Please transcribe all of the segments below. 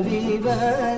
حبيبا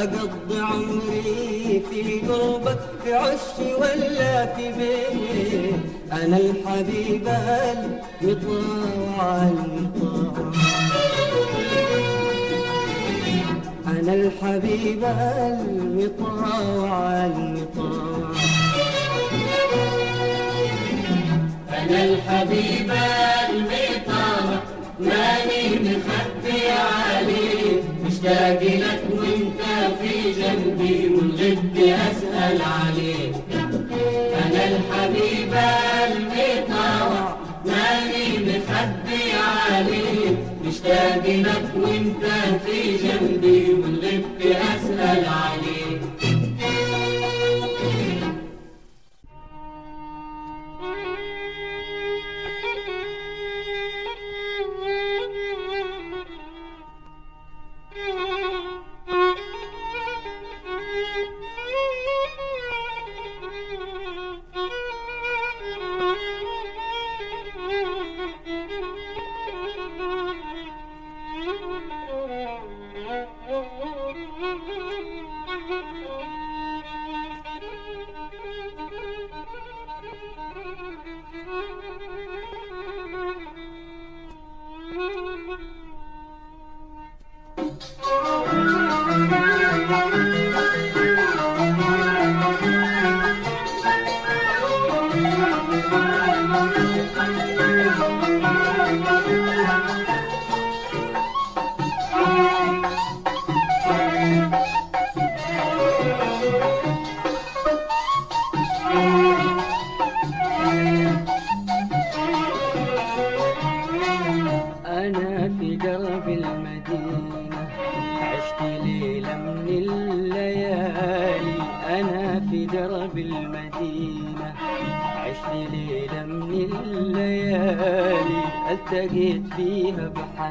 أقضي عمري في قربك في عشي ولا في بيت. أنا الحبيب هل يطاوع أنا الحبيب هل يطاوع أنا الحبيب المطاوع ماني مخبي عليه. مشتاق له قلبي والجد أسأل عليه. أنا الحبيبة المطاوع ماني مخبي عليه. مشتاق لك وانت في جنبي والغبت أسأل عليه.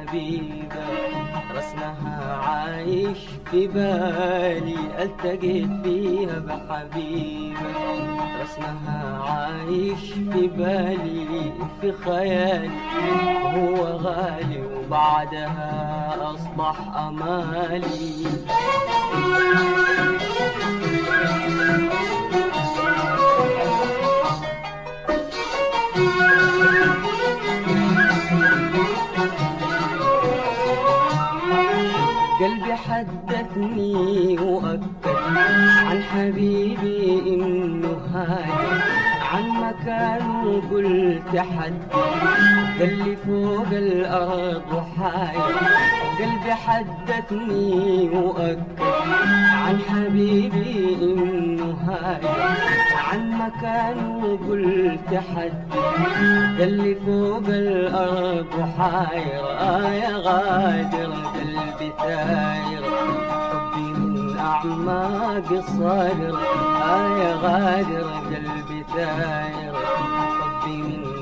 فيها بحبيبة رسمها عايش في بالي ألتقيت فيها بحبيبة. رسمها عايش في بالي في خيالي. هو غالي وبعدها أصبح أمالي. مكانه قلت حد فوق الأرض وحاي قلبي حدثني وأكد عن حبيبي إنه هاي. عن مكانه قلت حد قال لي فوق الأرض وحاير آه يا غادر قلبي ثاير حبي من أعماق الصدر آه يا غادر قلبي ثاير.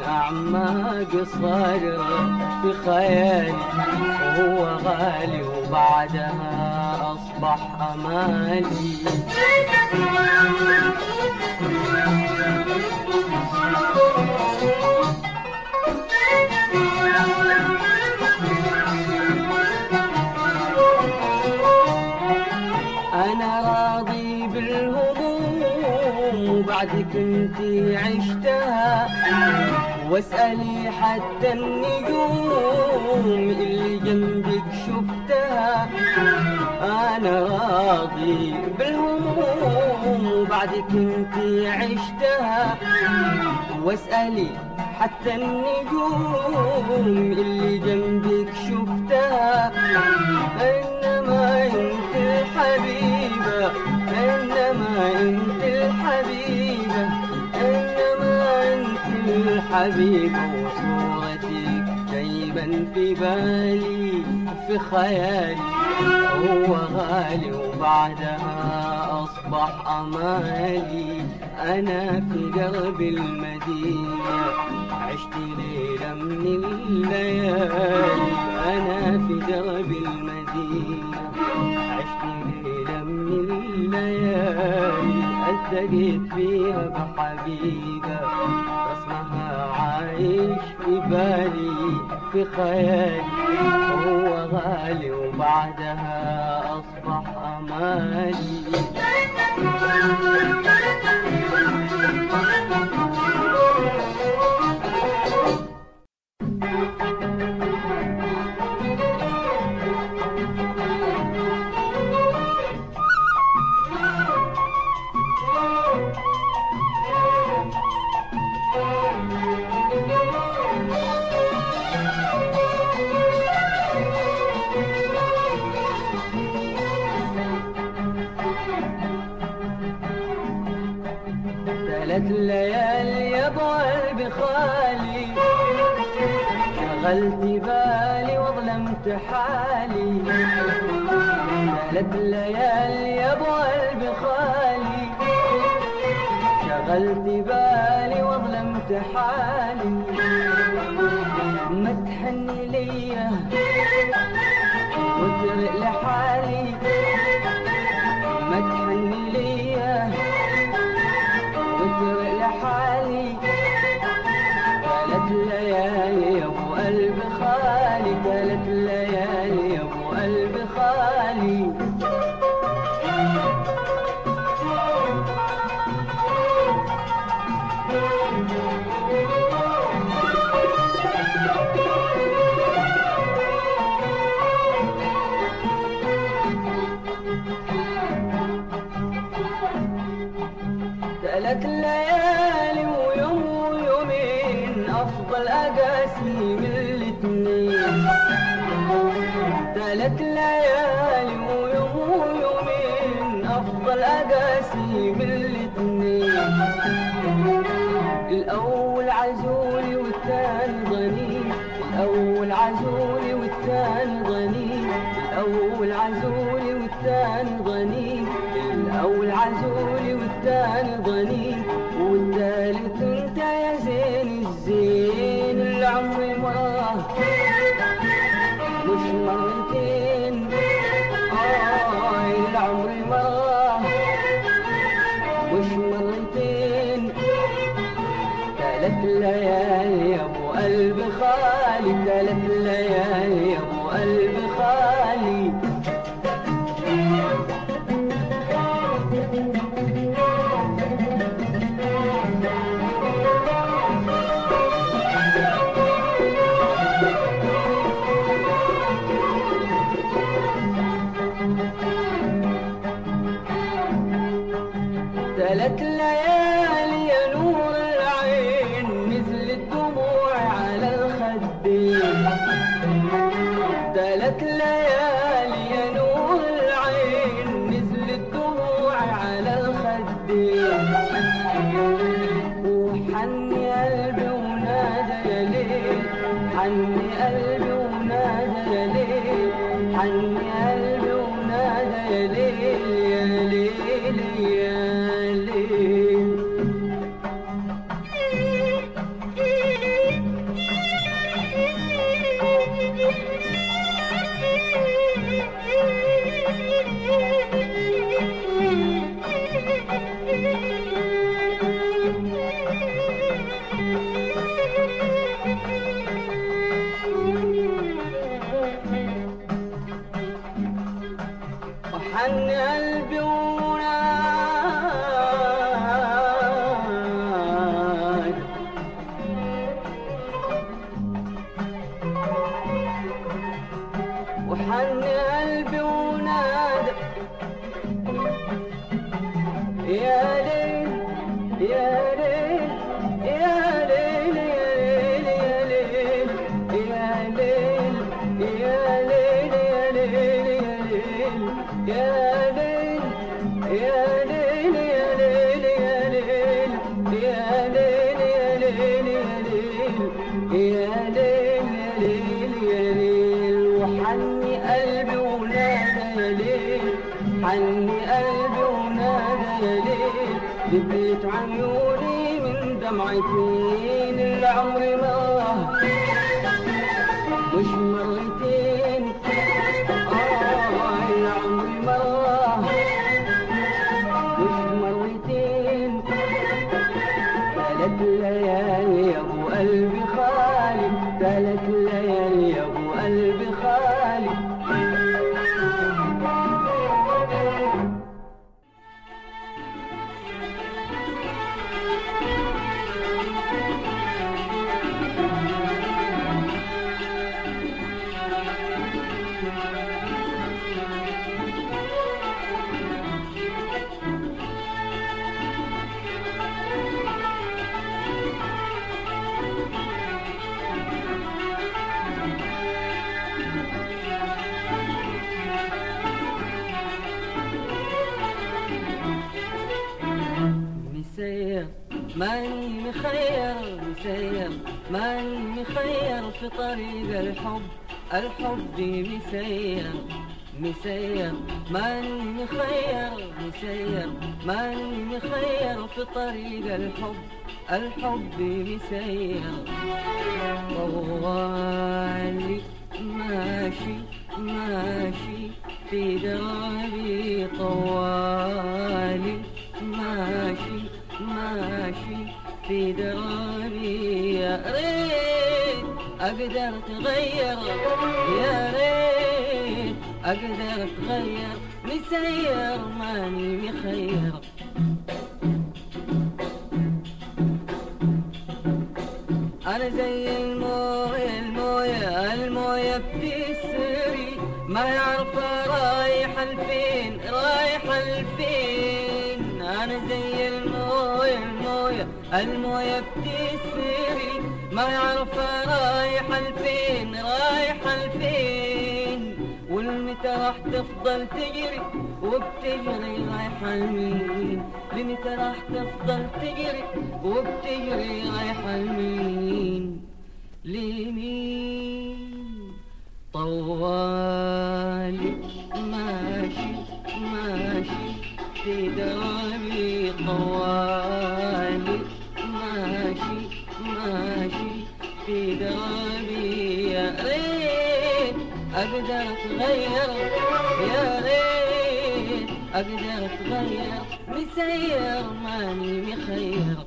أعماق الصدر في خيالي وهو غالي وبعدها أصبح أمالي أنا راضي بالهموم وبعدك أنت عشتها. واسألي حتى النجوم اللي جنبك شفتها. أنا راضي بالهموم وبعدك انت عشتها. واسألي حتى النجوم اللي جنبك شفتها. إنما انت الحبيبة إنما انت الحبيبة إنما انت الحبيبة وصورتك دايما في بالي في خيالي. هو غالي وبعدها أصبح أمالي. أنا في قلب المدينة عشت ليلة من الليالي. أنا في درب المدينة عشت ليلة من الليالي. التقيت فيها بحبيبة رسمها عايش في بالي في خيالي هو غالي وبعدها أصبح أمالي شغلت بالي وظلمت حالي. ثلاث ليالي يا ابو قلبي خالي شغلت بالي وظلمت حالي. العزولي والتاني ظنين الأول عزولي والتاني ظنين والتالت تفضل تجري وبتجري رايحة لمين لمتى راح تفضل تجري وبتجري رايحة لمين مسير ماني مخير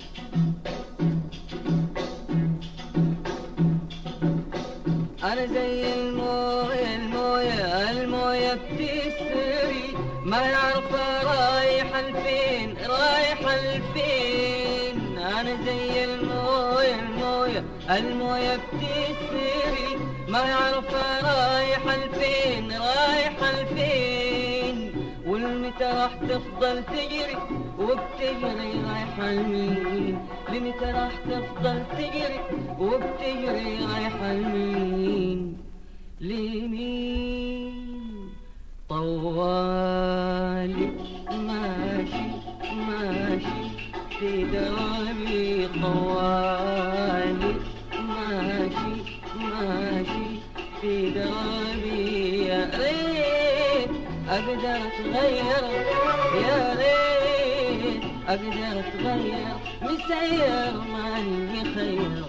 أنا زي الموية الموية الموية بتسري ما يعرف رايح الفين رايح الفين. أنا زي الموية الموية الموية بتسري ما يعرف رايح الفين رايح الفين. والمتى راح تفضل تجري. وبتجري رايحة لمين؟ لمتى راح تفضل تجري؟ وبتجري رايحة لمين؟ لمين؟ طوالي ماشي ماشي في دربي طوالي ماشي ماشي في دربي يا ريت أقدر أتغير يا ريت أقدر اتغير مسير ماني مخير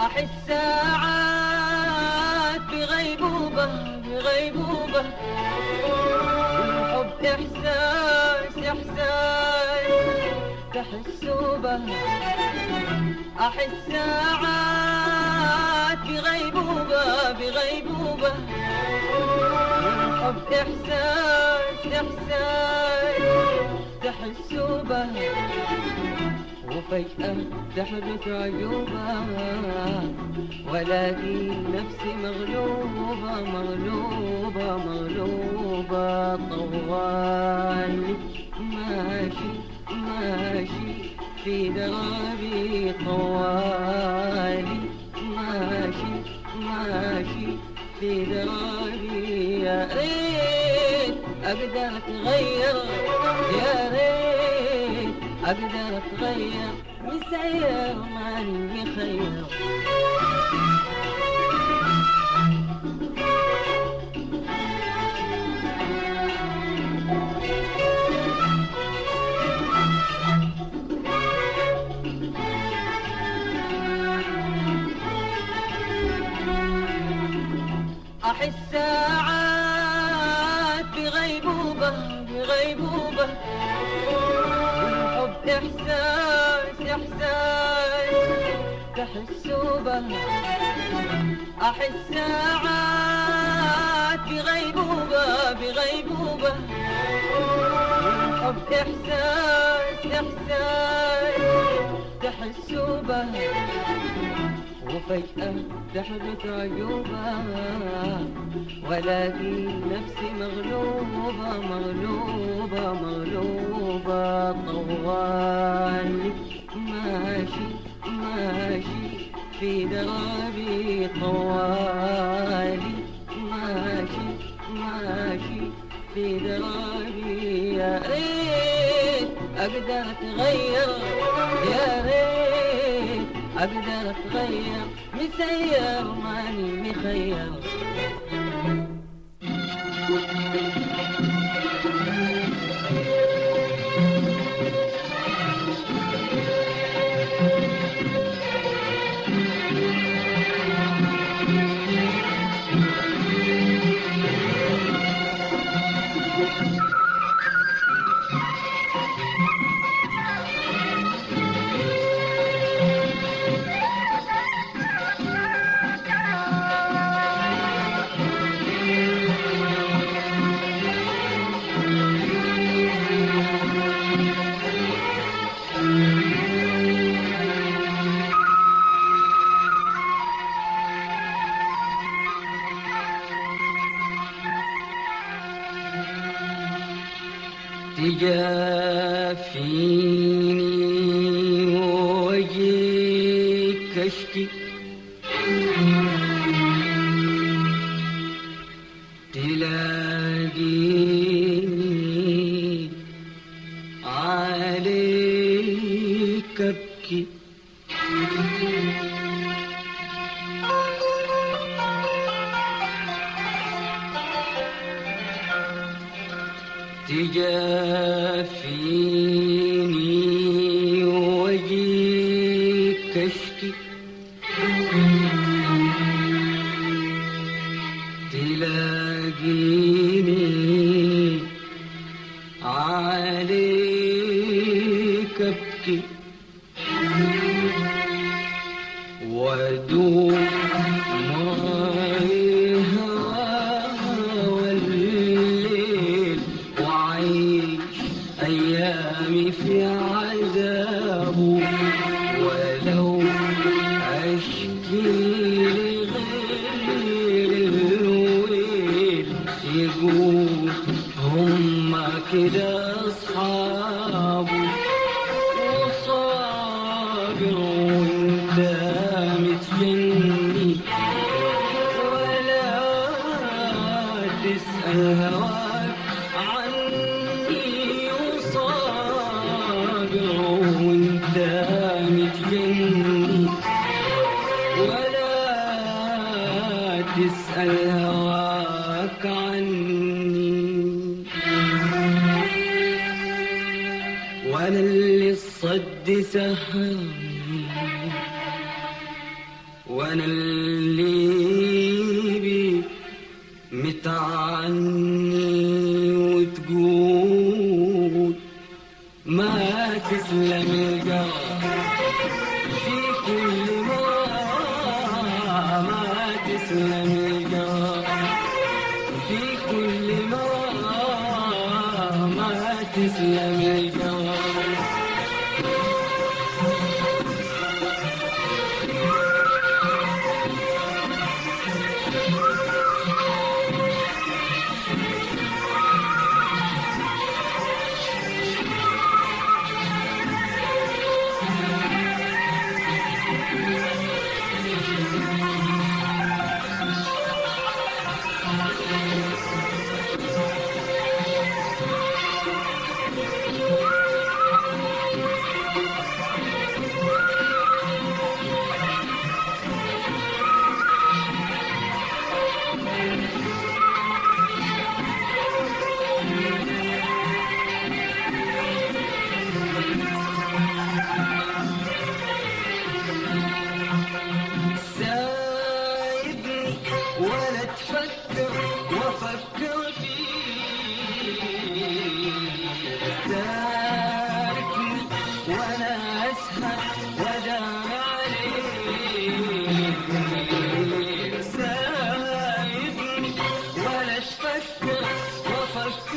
أحس ساعات تحسوبة أحس ساعات بغيبوبة بغيبوبة. والحب إحساس إحساس تحسوبة. وفجأة تحدث عجوبة ولاقي نفسي مغلوبة مغلوبة مغلوبة. طوالي ماشي. ماشي في دربي طوالي. ماشي ماشي في دربي يا ريت أقدر أتغير يا ريت أقدر أتغير. مسير ماني مخير أحس ساعات بغيبوبة بغيبوبة والحب إحساس إحساس تحسوبة أحس ساعات بغيبوبة بغيبوبة والحب إحساس إحساس تحسوبة وفجأة تحدث عجوبة ولاقي نفسي مغلوبة مغلوبة مغلوبة. طوالي ماشي ماشي في دربي طوالي ماشي ماشي في دربي يا ريت أقدر أتغير يا ريت أقدر أتغير مسير ماني مخير تجافيني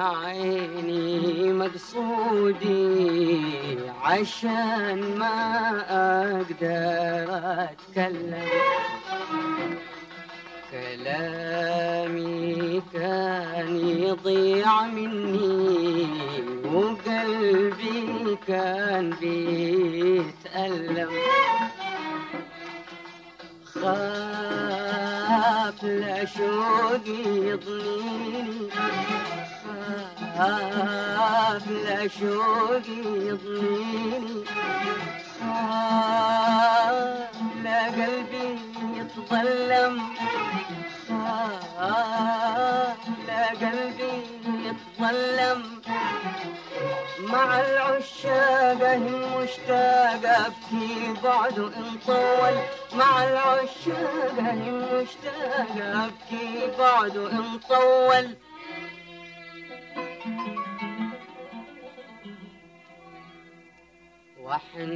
عيني مقصودي عشان ما أقدر أتكلم. كلامي كان يضيع مني وقلبي كان بيتألم. خاف لا شوقي لا شوقي يضنيني لا قلبي يتظلم. خاف لا قلبي يتظلم. مع العشاق هي مشتاقة أبكي بعده إن طول. مع العشاق هي مشتاقة أبكي بعده إن طول. وحن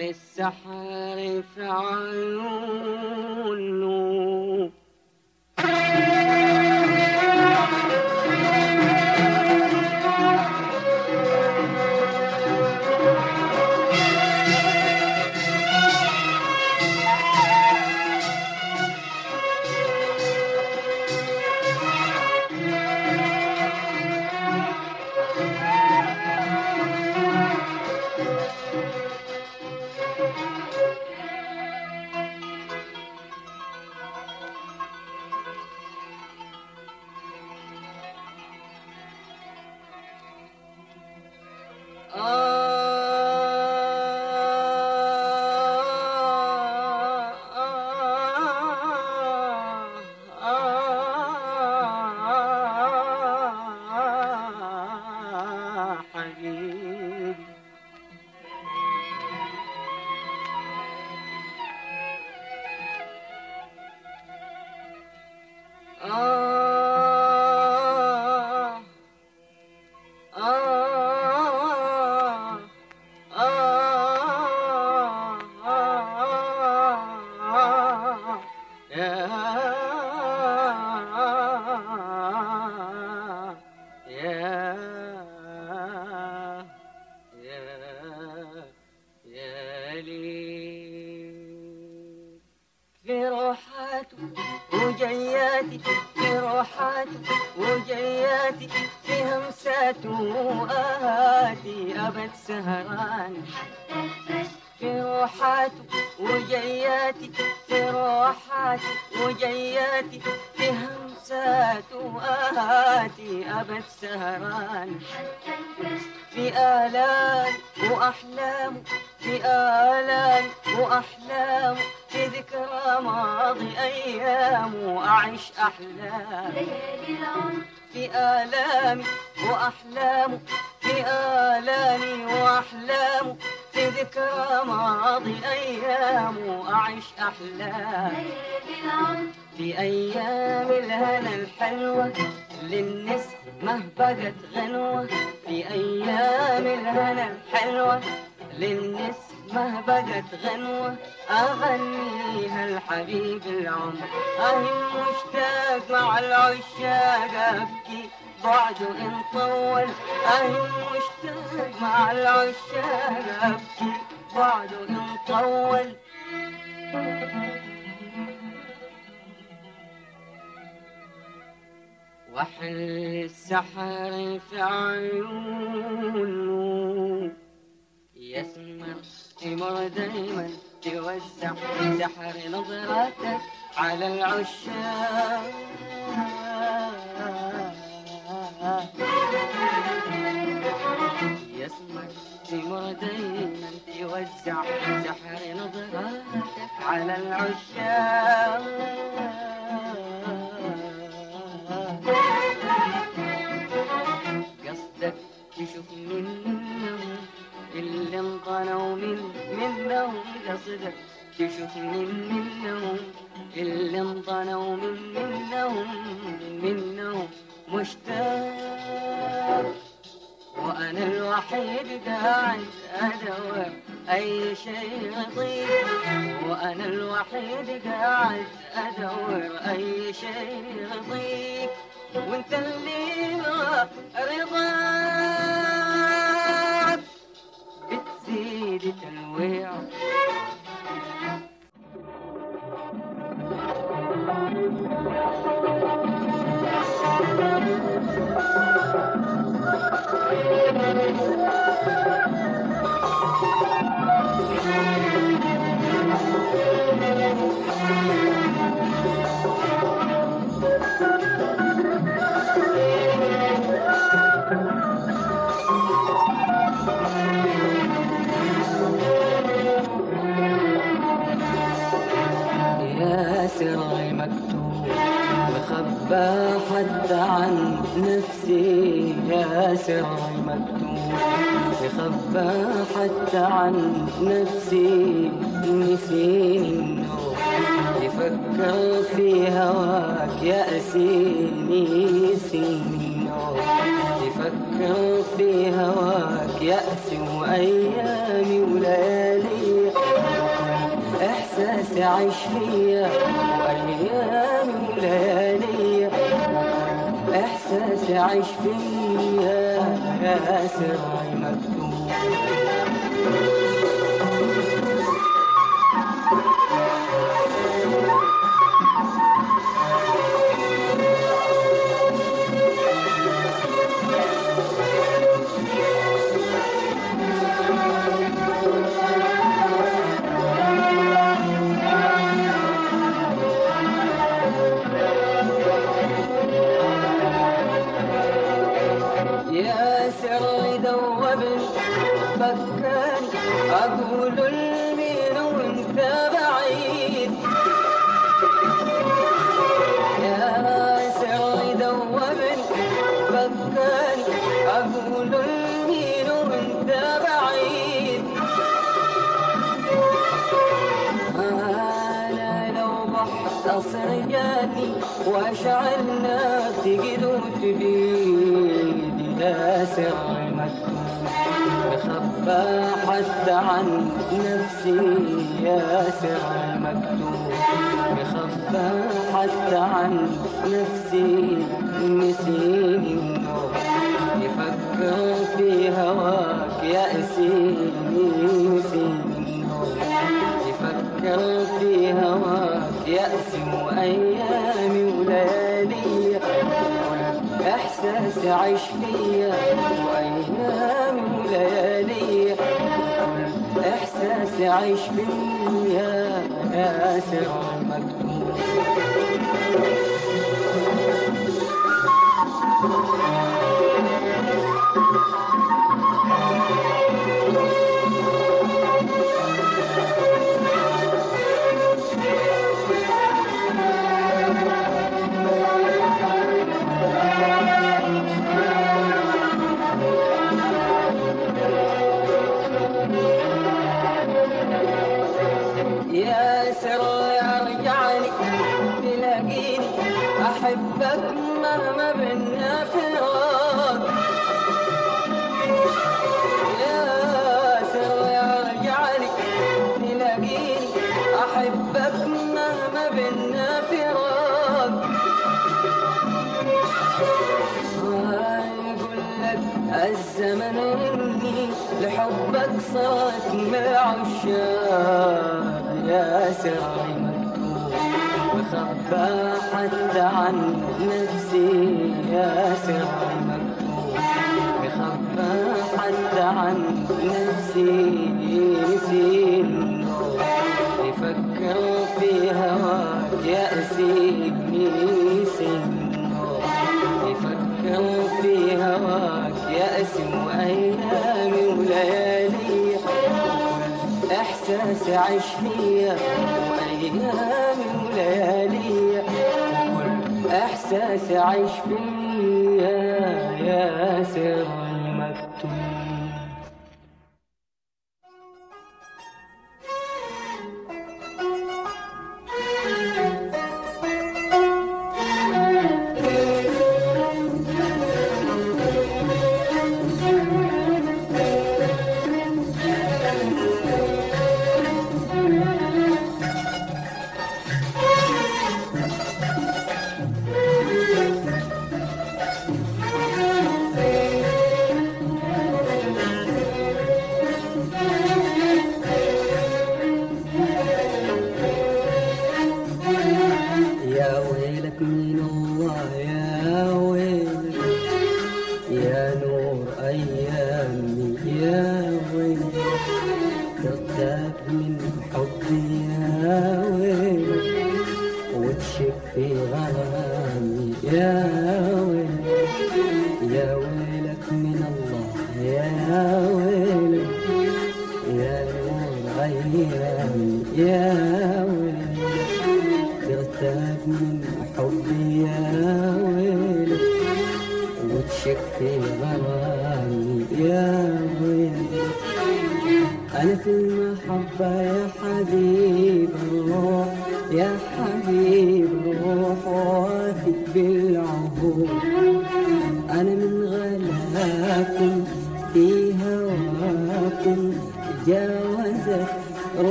للسحر في عيونه آلامي وأحلام في آلامي وأحلام في ذكرى ماضي أيام وأعيش أحلام. ليالي العمر في أيام الهنا الحلوة للنسمة بقت غنوة. في أيام الهنا الحلوة للنسمة ما بقت غنوة. أغنيها الحبيب العمر أهي مشتاق مع العشاق أبكي. بعده إن طول أهي مشتاق مع العشاق أبكي بعده إن طول. وحل السحر في عيونه يسمر تمر دايما توسع سحر نظراتك على العشاق يسمر تمر دايما توسع سحر نظراتك على العشاق قصدك تشوف منهم اللي انطنوا من منهم قصدك تشوف من منهم اللي انطنوا من منهم منهم مشتاق. وأنا الوحيد قاعد ادور أي شيء يطيب وأنا الوحيد قاعد ادور أي شيء يطيب وأنت اللي رضاك. بتزيد تنويع حتى عن نفسي يا سر مكتوب. مخبى حتى عن نفسي نسيني النوم يفكر في هواك يأسيني يسيني النوم يفكر في هواك يأسي وأيامي وليالي احساسي عايش فيا وايامي وليالي احساسي عايش فيا يا سري مكتوب. حتى عن نفسي يا سر مكتوب مخبى حتى عن نفسي نسيني النوم يفكر في هواك يأسيني يسيني النوم يفكر في هواك يأسي وأيامي وليالي. إحساسي عايش فيا وأيامي وليالي. عايش فيا يا سر مكتوب نفسي في يفكر في هواك يا سيدني يفكر في هواك يأسي وأيامي وليالي. إحساس عيش فيا وأيامي وليالي. إحساس عيش فيا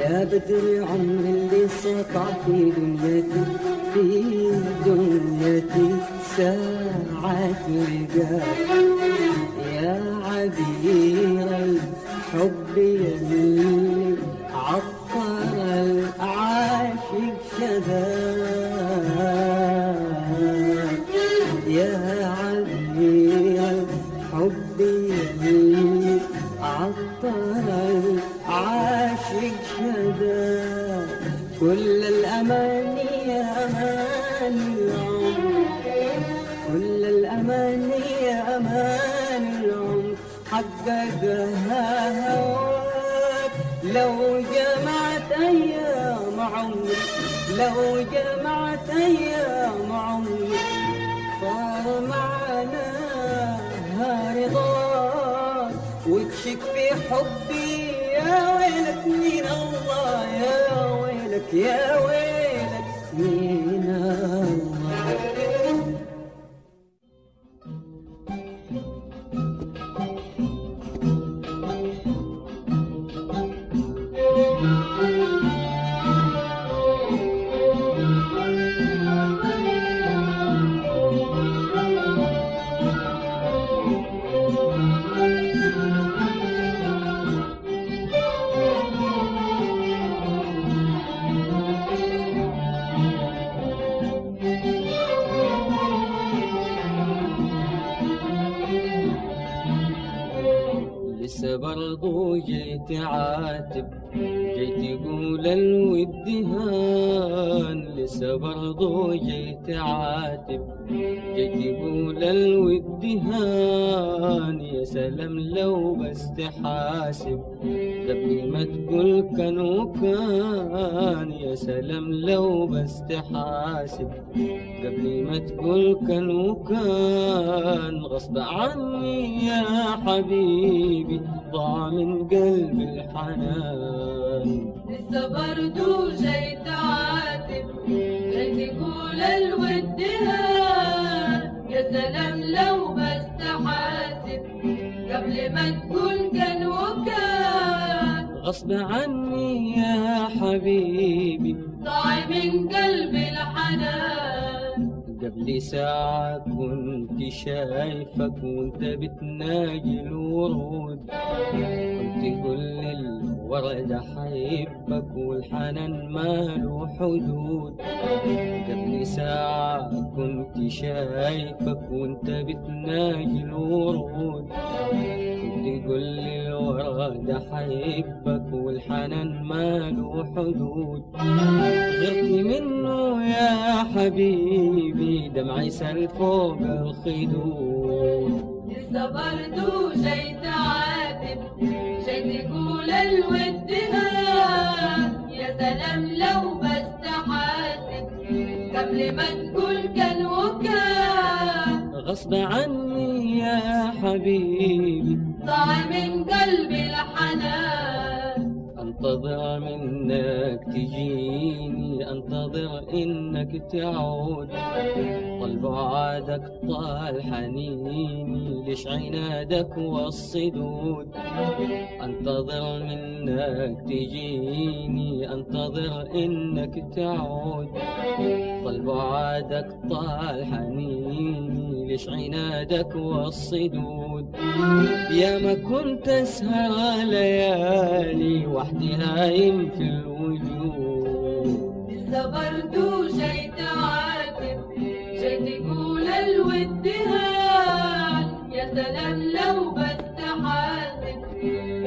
يا بدر عمر اللي سطع في دنيتي في دنيتي ساعة رجال. يا عبير الحب يمين Yeah. بس تحاسب قبل ما تقول كان وكان يا سلام لو بس تحاسب. قبل ما تقول كان وكان غصب عني يا حبيبي ضاع من قلبي الحنان. لسه برضو جاي تعاتب جاي تقول الود يا سلام لو بس تحاسب. قبل ما تقول كان وكان. غصب عني يا حبيبي. ضاع من قلبي الحنان. قبل ساعة كنت شايفك وانت بتناجي الورود. كنت تقول الورد حيبك والحنان ماله حدود قبل ساعة كنت شايفك وانت بتناجي الورود. كنت تقول لي الورد حيبك والحنان ماله حدود غرت منه يا حبيبي دمعي سال فوق الخدود. لسه برضو جاي تعاتب جاي تقول الود يا سلام لو بس تحاسب. قبل ما تقول كان وكان. غصب عني يا حبيبي. ضاع من قلبي الحنان. أنتظر منك تجيني أنتظر إنك تعود. طال بعادك طال حنيني ليش عنادك والصدود؟ أنتظر منك تجيني أنتظر إنك تعود. طال بعادك طال حنيني ليش عنادك والصدود. يا ما كنت اسهر ليالي وحدي هايم في الوجود. لسه برضو جاي تعاتب جاي تقول الود هان يا سلام لو بس تحاسب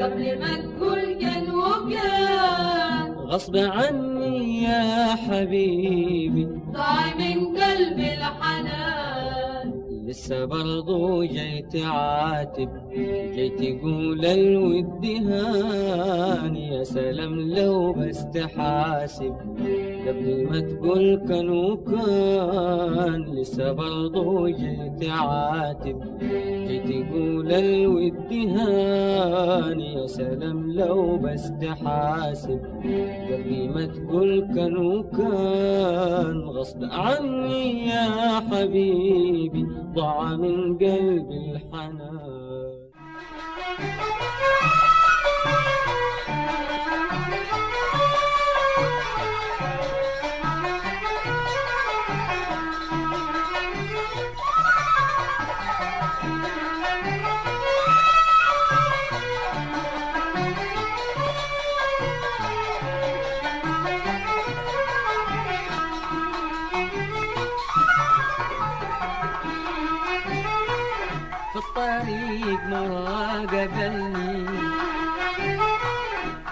قبل ما تقول كان وكان. غصب عني يا حبيبي. ضاع من قلبي الحنان. لسه برضو جاي تعاتب جاي تقول الود هان يا سلام لو بس تحاسب. قبل ما تقول كان وكان لسه برضو جاي تعاتب جاي تقول الود هان يا سلام لو بس تحاسب. قبل ما تقول كان وكان غصب عني يا حبيبي ضاع من قلبي الحنان. الطريق مرة قابلني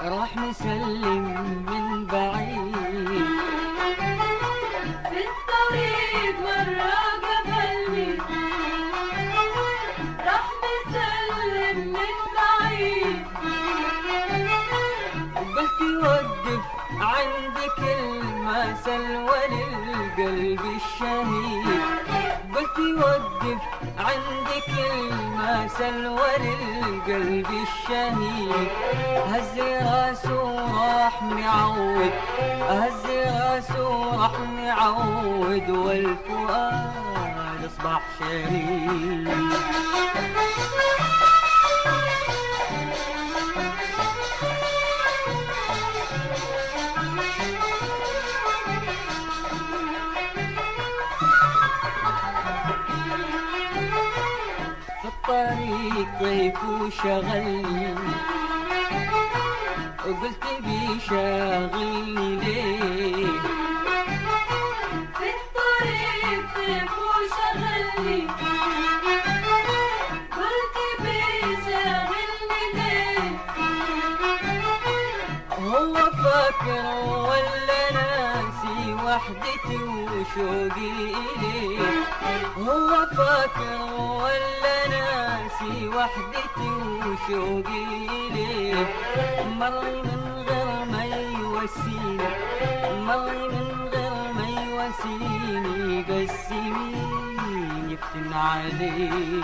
راح مسلم من بعيد. في الطريق مرة قابلني راح من بعيد. عندك المثل وللقلب الشهيد. قلت وقف عندك المثل وللقلب الشهيد. هز راسه راح معود هز راسه راح معود والفؤاد أصبح شهيد. الطريق طيف وشغلني وقلت بيشاغلني ليه؟ في الطريق ضيف وشغلني قلت بيشاغلني ليه؟ هو فاكر ولا وحدتي وشوقي إليه هو فاكر ولا ناسي وحدتي وشوقي إليه مري من غير ما يوسيني مري من غير ما يوسيني قسميني فتن عليه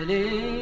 Selim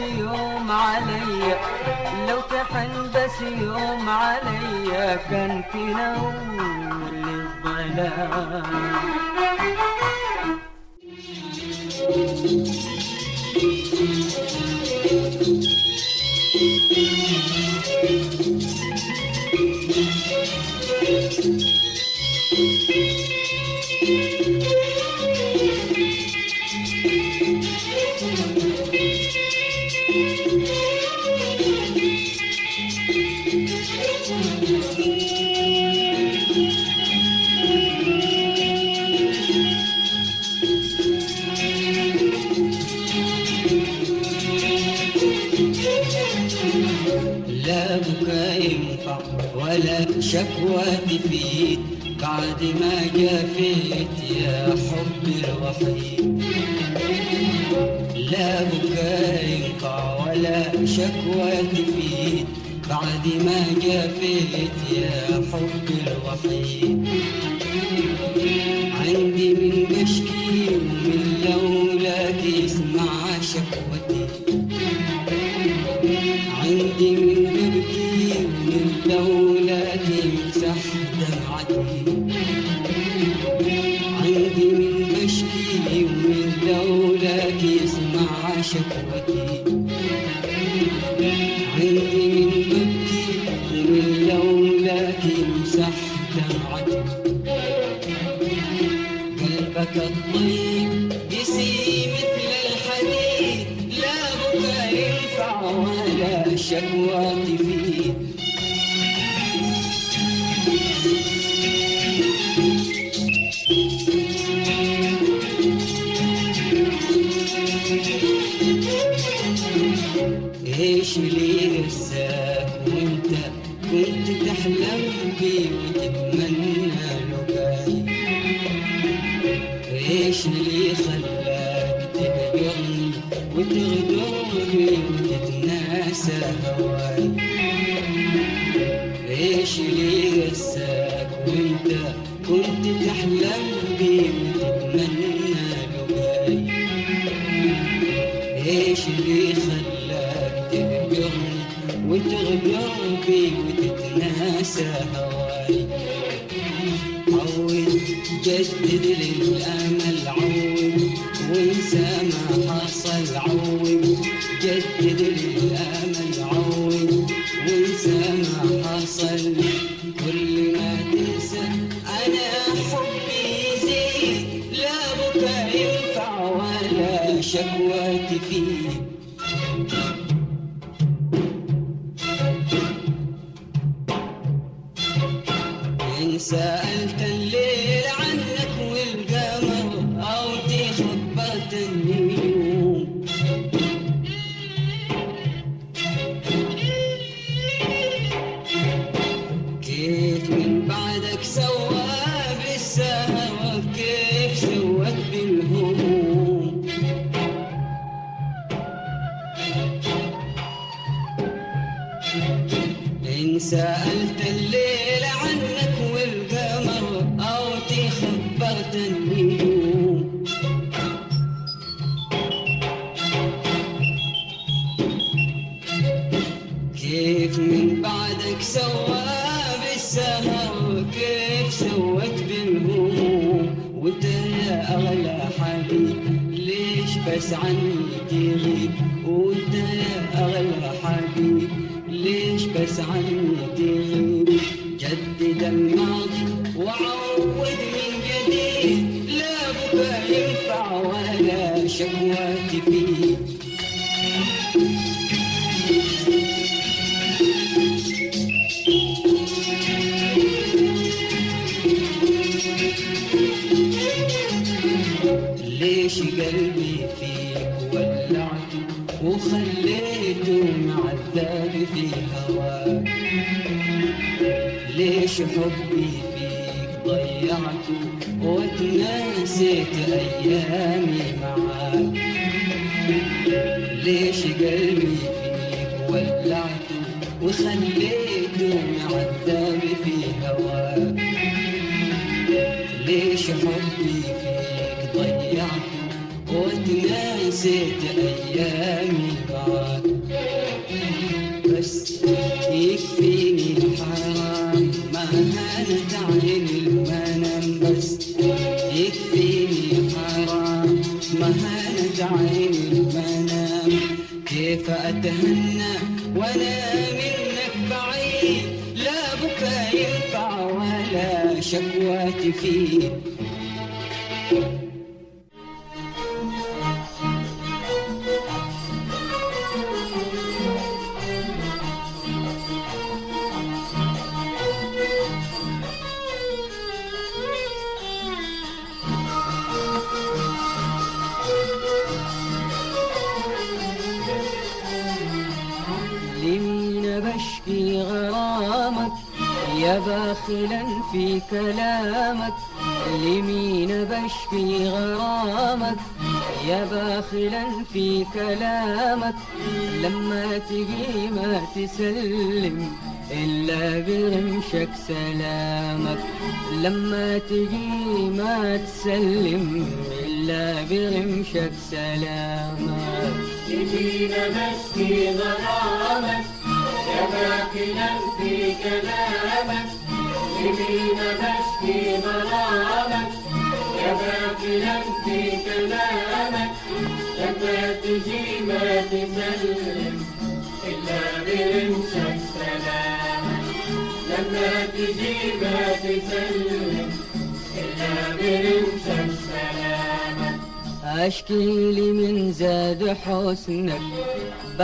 يوم علي لو تحندس يوم علي كان تنور للظلام. ما جافيت يا حبي الوحيد. لا بكاء ينقع ولا شكوى تفيد. بعد ما جافيت يا Hallelujah.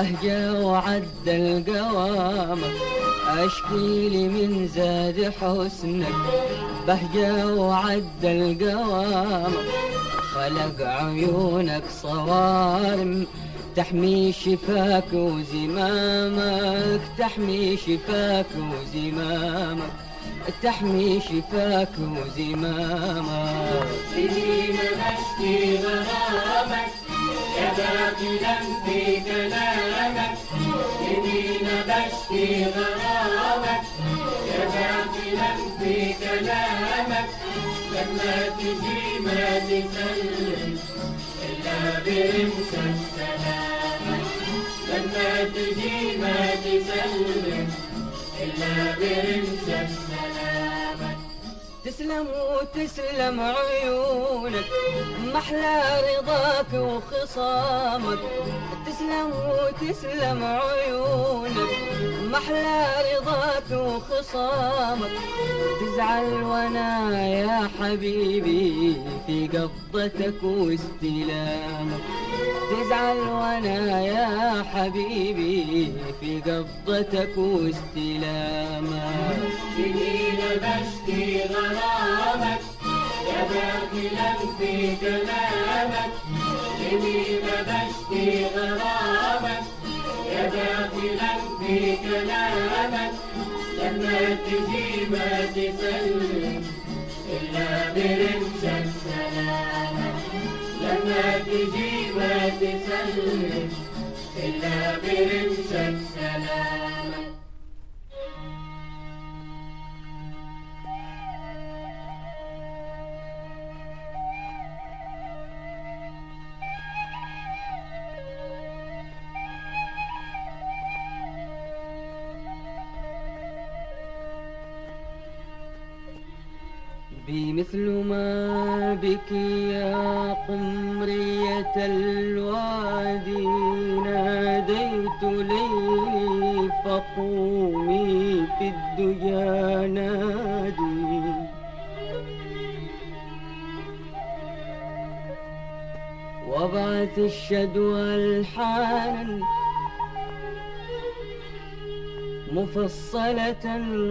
بهجة وعد القوامة أشكي لي من زاد حسنك بهجة وعد القوامة خلق عيونك صوارم تحمي شفاك وزمامك تحمي شفاك وزمامك تحمي شفاك وزمامك. سنين أشكي غرامك يا ساكنا في كلامك لمين بشكي غرامك يا باطلا في كلامك لما تجي ما تسلم إلا برمسا سلامك لما تجي ما تسلم إلا برمسا سلامك تسلم وتسلم عيونك محلى رضاك وخصامك. تسلم وتسلم عيونك محلى رضاك وخصامك. تزعل وأنا يا حبيبي في قبضتك واستلامك. تزعل وأنا يا حبيبي في قبضتك واستلامك. بشكي غرامك يا باطلا في كلامك سنين بشكي غرامك. يا باطلا في كلامك. لما تجي ما تسلم إلا برمشك سلامك. لما تجي ما تسلم إلا برمشك بمثل ما بك يا قمرية الوادي ناديت ليلي فقومي في الدجى نادي. وابعث الشدوى الحانا مفصلة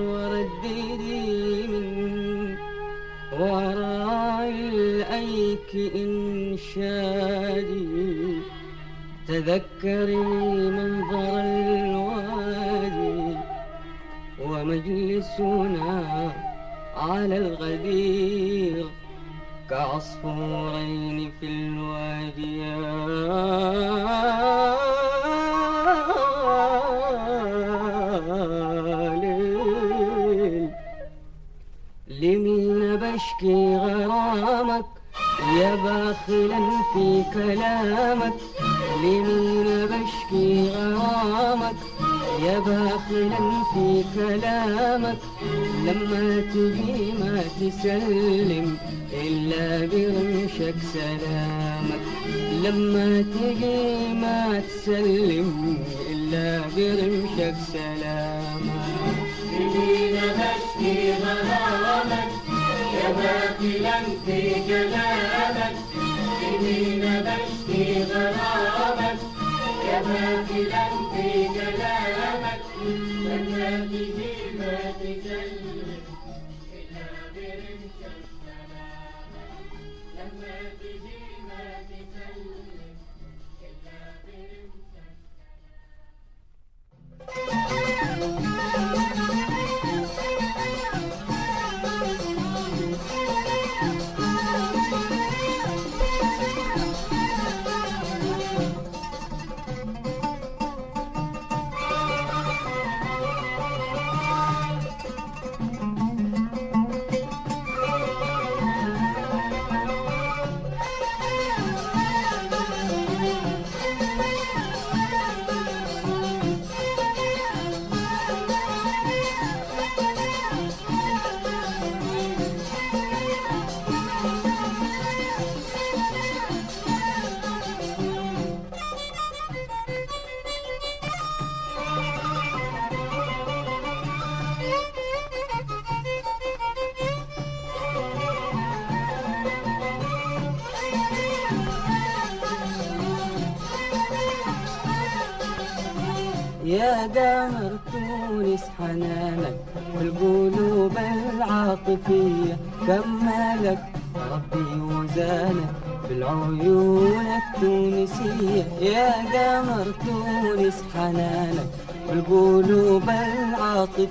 ورددي من وراء الأيك إنشادي تذكري منظر الوادي ومجلسنا على الغدير كعصفورين في الوادي. بشكي غرامك يا باخلا في كلامك. لمين بشكي غرامك يا باخلا في كلامك. لما تجي ما تسلم إلا برمشك سلامك. لما تجي ما تسلم إلا برمشك سلامك. سنين بشكي غرامك باطلا في كلامك سنين بشكي غرامك يا باطلا في كلامك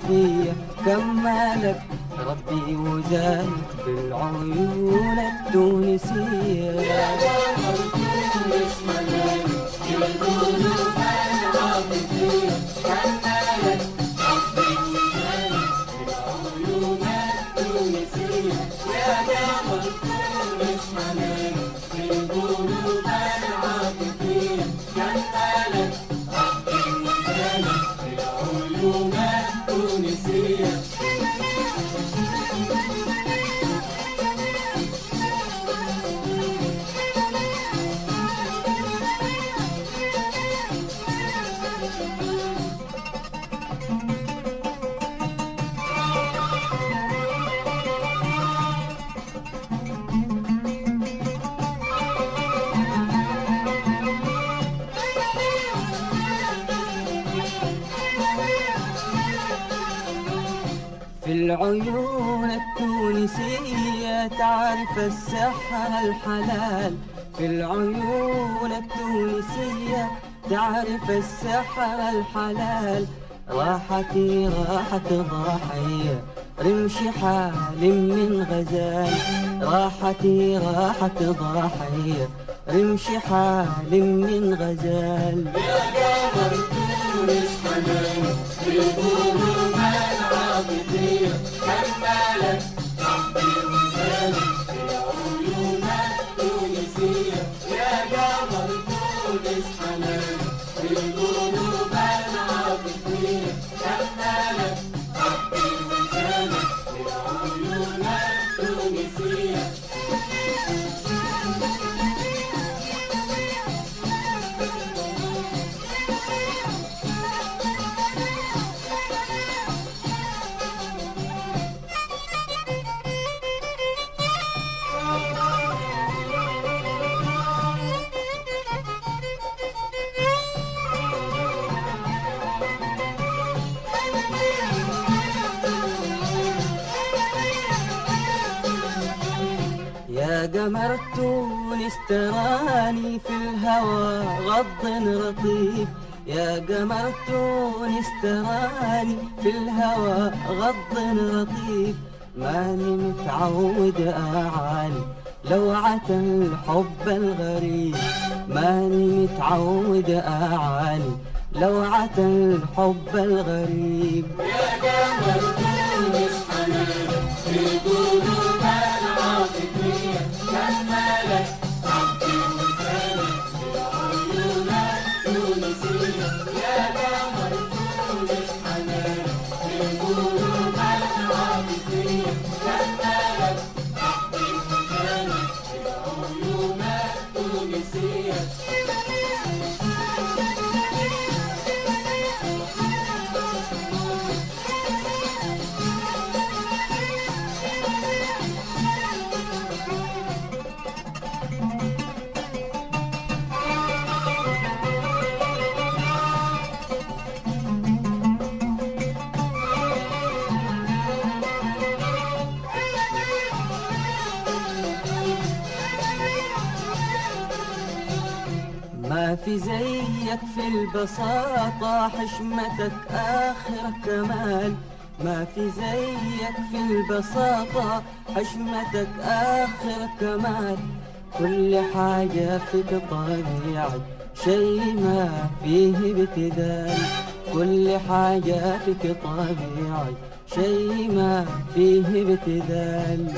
me. ضاحية رمش حال من غزال راحتي راحة ضاحية رمش حال من غزال. يا زيك في البساطة حشمتك آخر كمال. ما في زيك في البساطة حشمتك آخر كمال. كل حاجة فيك طبيعي شيء ما فيه ابتدال كل حاجة فيك طبيعي شيء ما فيه ابتدال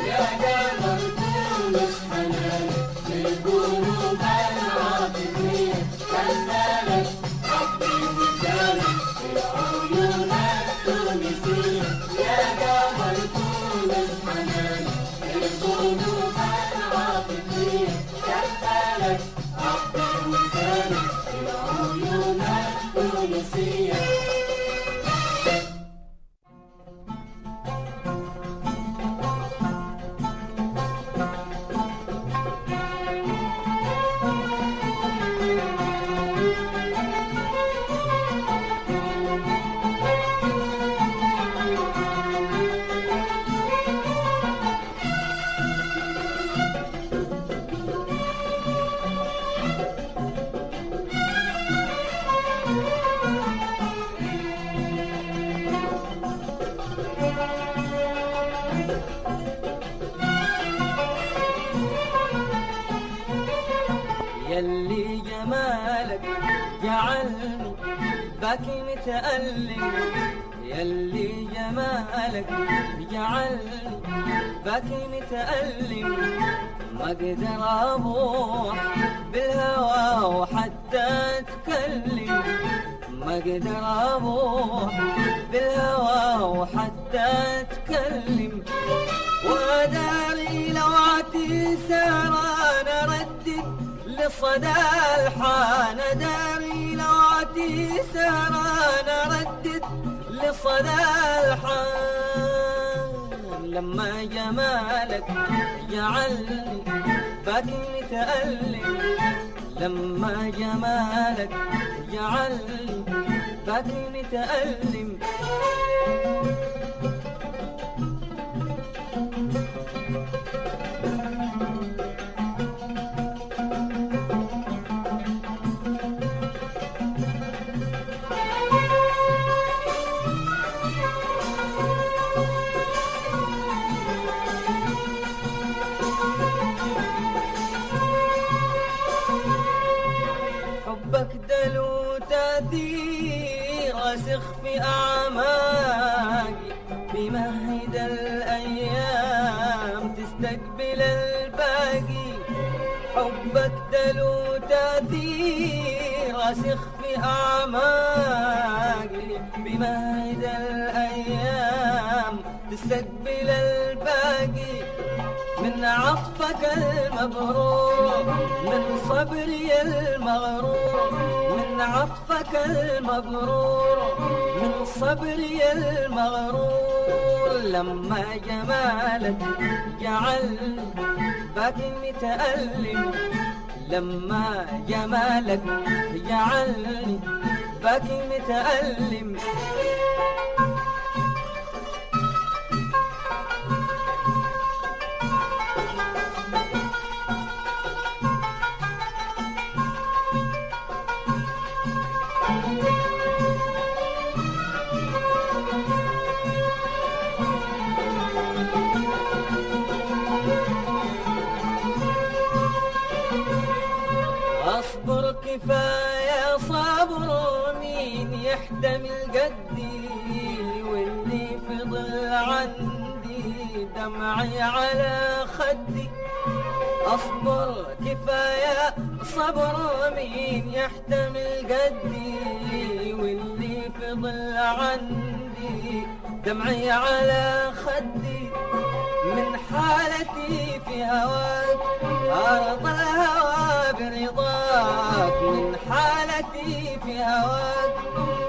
متألم يلي جمالك جعلني باكي متألم ما أقدر أروح بالهوى وحتى اتكلم ما أقدر أروح بالهوى وحتى اتكلم وداري لو عتي سهران أردد لصدى الحان. داري عتي سهران أردد لصدى لما جمالك جعلني باكي متألم. لما جمالك جعلني باكي متألم. راسخ في أعماقي بمهد الأيام. تستقبل الباقي من عطفك المبرور من صبري المغرور. من عطفك المبرور من صبري المغرور. لما جمالك جعل باقي متألم لما جمالك جعلني باقي متألم. على خدي. أصبر كفاية صبر مين يحتمل قدي واللي فضل عندي دمعي على خدي. من حالتي في هواك أرض الهوى برضاك. من حالتي في هواك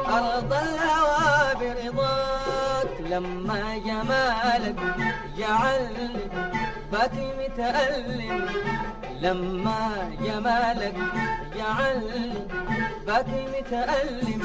أرض الهوى برضاك. لما جمالك جعلني باقي متألم. لما جمالك جعلني باقي متألم.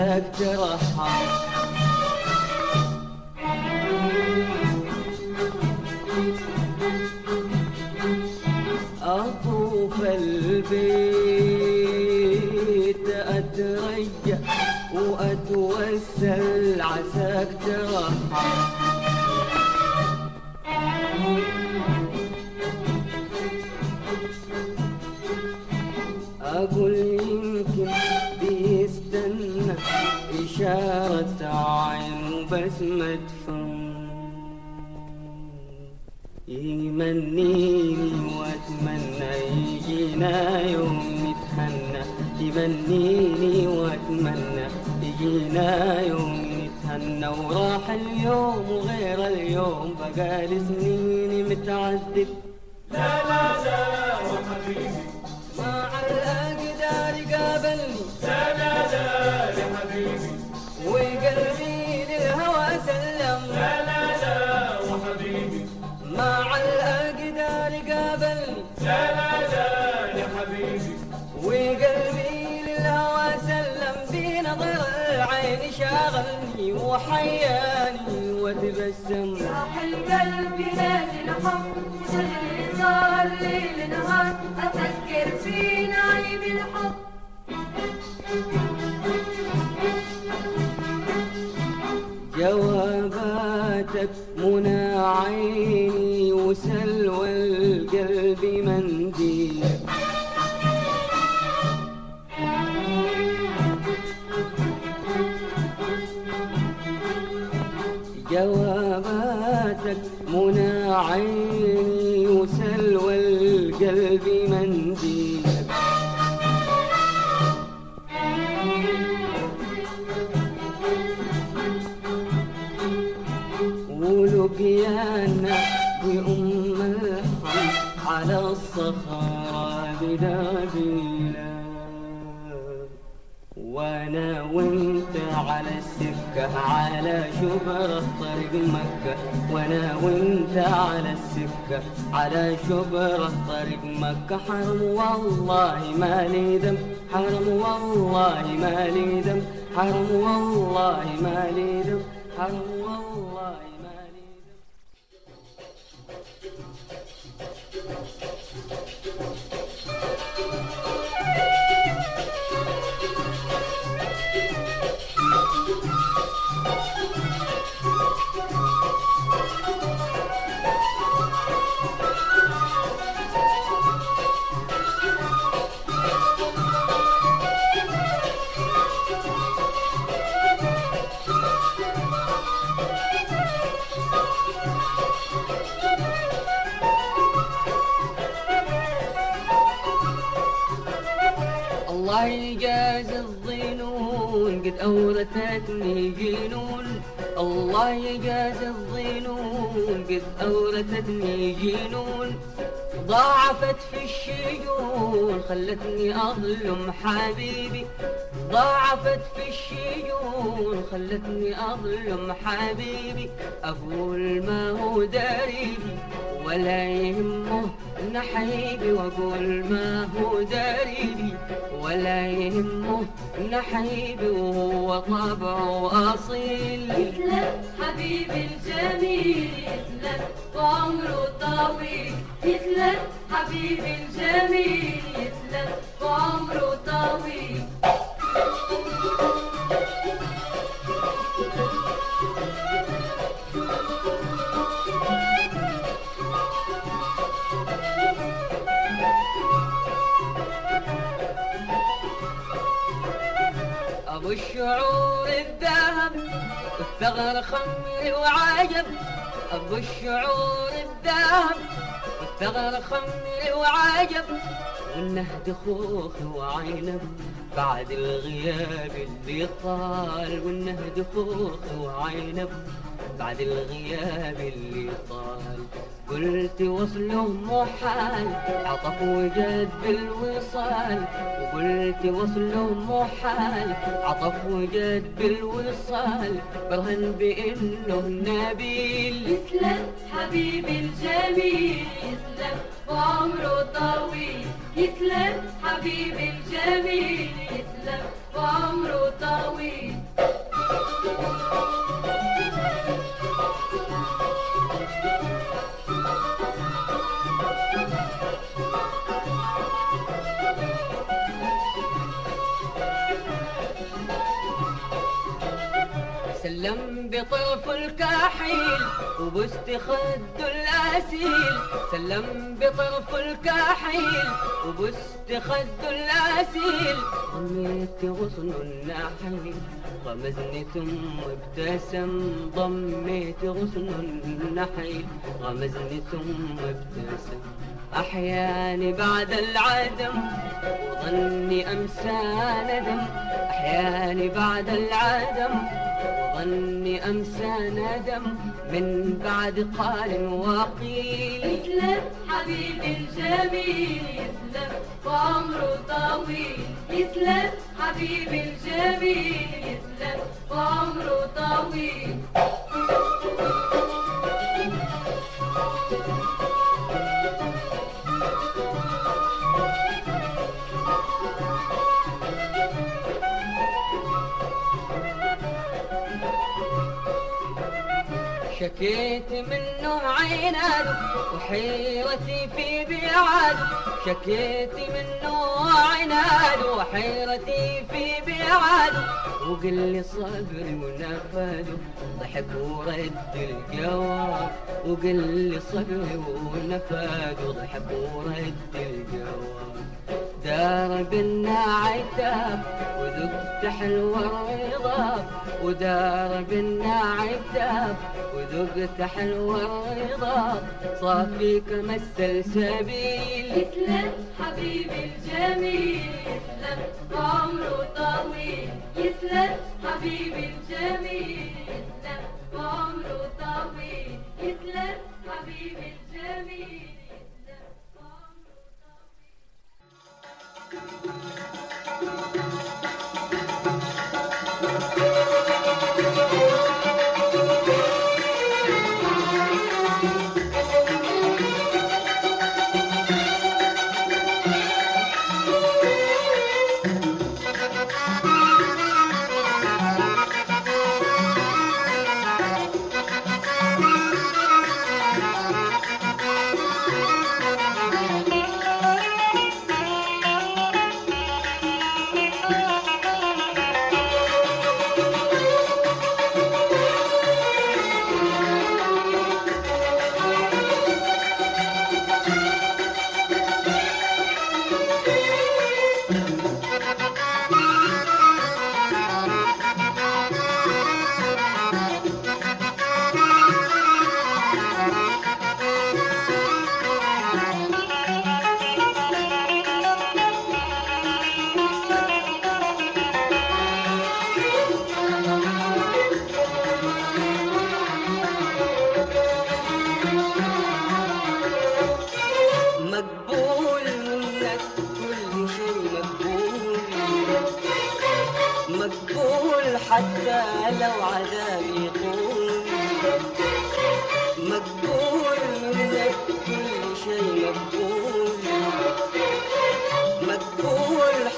عساك ترحم يجينا يوم نتهنى وراح اليوم وغير اليوم. بقالي سنين متعذب لا لا لا وحبيبي مع الأقدار وحياني وتبسم. راح القلب هذا الحب شغلي صار ليل نهار. أفكر في نعيم الحب. جواباتك منى عيني وسلوى القلب من عيني وسلوى القلب منديل. ولقيانا بأم الحم على الصخرة بنبيلة وأنا وأنت على السكة على شبرة طريق مكة وأنا وانت على السكة. على شبرة طريق مكة. حرم والله ما لي ذنب. حرم والله ما لي ذنب. حرم والله ما لي ذنب. حرم والله قد أورثتني جنون الله يجاز الظنون. قد أورثتني جنون ضاعفت في الشجون. خلتني أظلم حبيبي ضاعفت في الشجون. خلتني أظلم حبيبي أقول ما هو داريبي ولا يهمه نحيبي واقول ما هو داريبي. ولا يهمه نحيبي وهو طبعه اصيل يسلم حبيبي الجميل يسلم وعمره طويل. يسلم حبيبي الجميل يسلم وعمره طويل. الشعور الذهب والثغر خمر وعجب. أبو الشعور الذهب والثغر خمر وعجب. والنهد خوخ وعنب بعد الغياب اللي طال. والنهد خوخ وعنب بعد الغياب اللي طال. قلت وصله محال عطف وجد بالوصال. وقلت وصله محال عطف وجد بالوصال. برهن بانه نبيل يسلم حبيبي الجميل يسلم وعمره طويل. يسلم حبيبي الجميل يسلم وعمره طويل. بطرف الكحيل وبست خد الأسيل. سلم بطرف الكحيل وبست خد الأسيل. ضميت غصن النحيل غمزني ثم ابتسم. ضميت غصن النحيل غمزني ثم ابتسم. أحياني بعد العدم وظني أمسى ندم. أحياني بعد العدم وظني أمسى ندم من بعد قال وقيل يسلم حبيبي الجميل يسلم وعمره طويل. يسلم حبيبي الجميل يسلم وعمره طويل. شكيت منه عناده وحيرتي في بعاده شكيت منه عناده وحيرتي في بعاده وقل لي صبري ونفاده ضحك ورد الجواب. وقل لي صبري ونفاده ضحك ورد الجواب. دار بنا عتاب وذقت حلوة الرضا ودار بنا عتاب وذقت حلوة الرضا صافيك مثل سبيل. يسلم حبيبي الجميل يسلم وعمره طويل يسلم حبيبي الجميل يسلم وعمره طويل يسلم حبيبي الجميل. Thank you.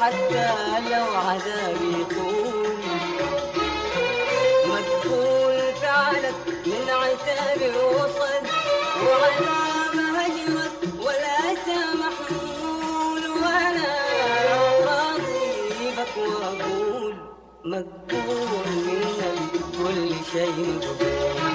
حتى لو عذابي يطول مقبول فعلك من عتابي وصد وعذاب هجرك والأسى محمول وأنا راضي بك وأقول مقبول منك كل شيء مقبول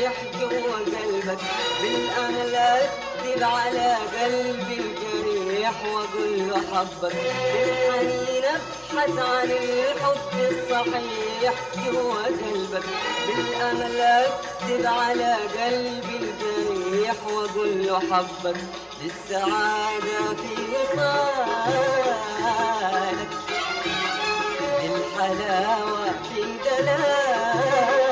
الصحيح جوا قلبك بالامل اكتب على قلبي الجريح واقول له حبك بالحنين ابحث عن الحب الصحيح جوا قلبك بالامل اكتب على قلبي الجريح واقول له حبك للسعادة في وصالك الحلاوة في دلالك.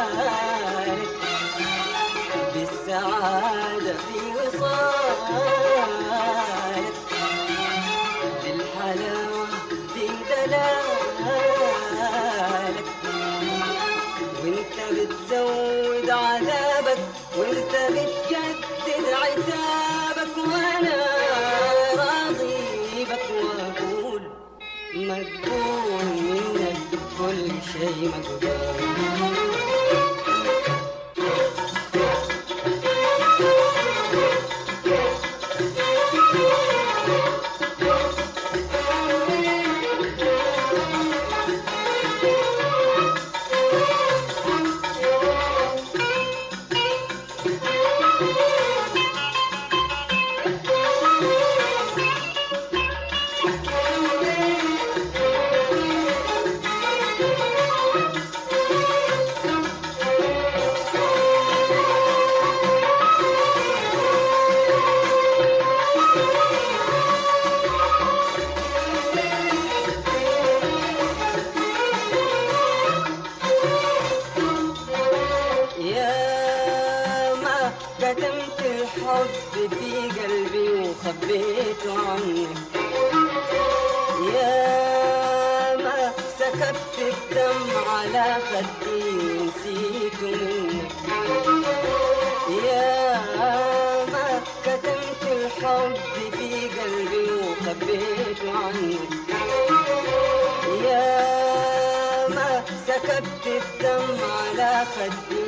كل شيء مقبول وخبيته عنك. يا ما سكبت الدم على خدي.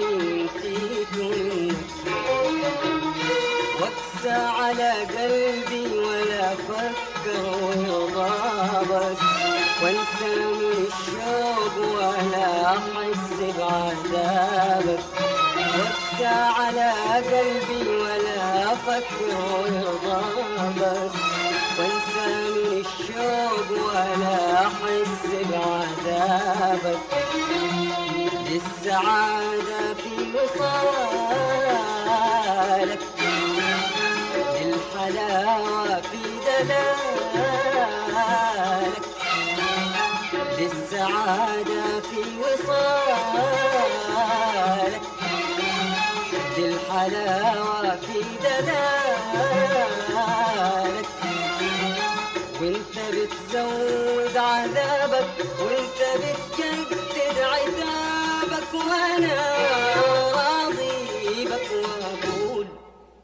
احس بعذابك للسعادة في وصالك للحلاوة في دلالك. للسعادة في وصالك للحلاوة في دلالك. وانت بتزود عذابك وانت بتجدد عتابك وأنا راضي بك وأقول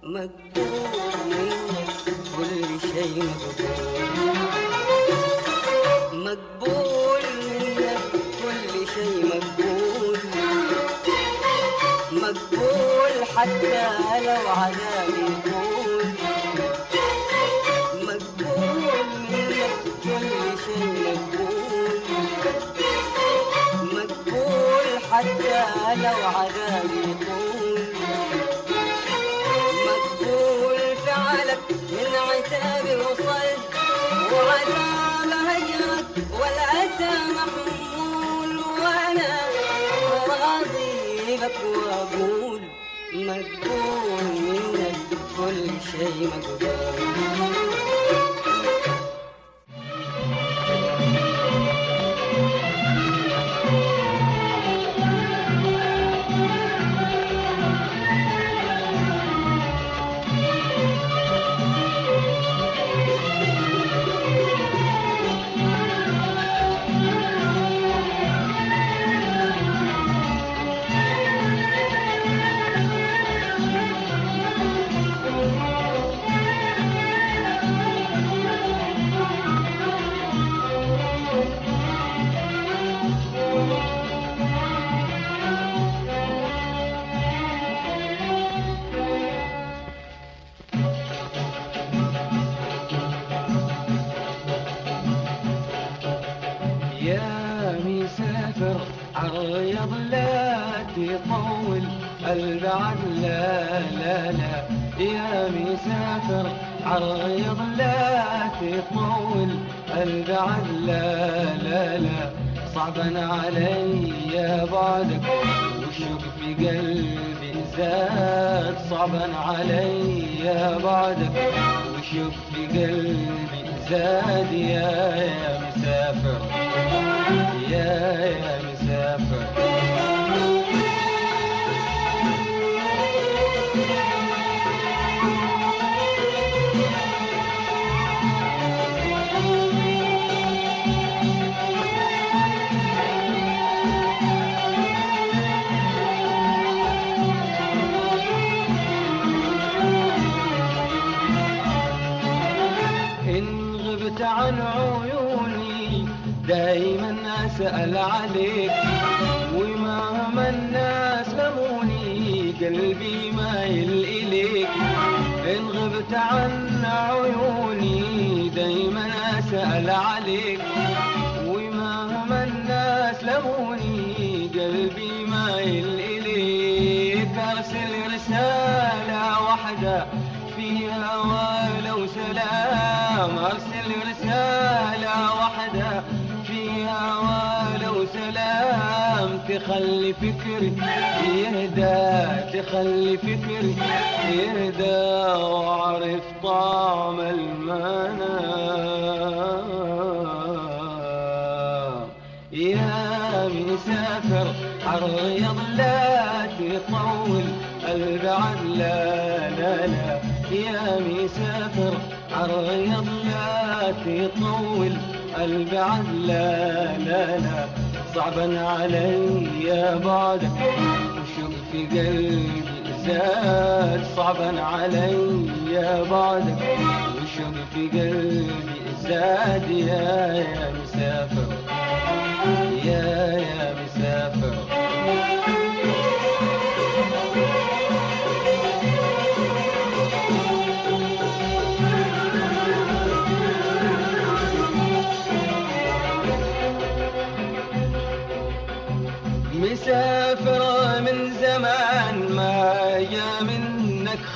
مقبول منك كل شيء مقبول مقبول منك كل شيء مقبول مقبول حتى لو عذابي حتى لو عذابي يطول مقبول فعلك من عتابي وصل وعذاب هجرك والأسى محمول وأنا راضي بك وأقول مقبول منك كل شيء مقبول. يا مسافر عريض لا تطول. البعد لا لا لا. صعبا علي بعدك. والشوق في قلبي زاد. صعبا علي بعدك. والشوق في قلبي زاد. يا يا مسافر. يا يا مسافر. أسأل عليك ومهما الناس لموني قلبي مايل إليك. إن غبت عن عيوني دايما أسأل عليك. ومهما الناس لموني قلبي مايل إليك. أرسل رسالة واحدة فيها ولو سلام أرسل تخلي فكري يهدى تخلي فكري يهدى وأعرف طعم المنام يا مسافر عريض لا تطول البعد لا لا لا يا مسافر عريض لا تطول البعد لا لا لا صعبا علي بعدك وشوق في قلبي زاد صعبا علي بعدك وشوق في قلبي زاد يا يا مسافر يا يا مسافر.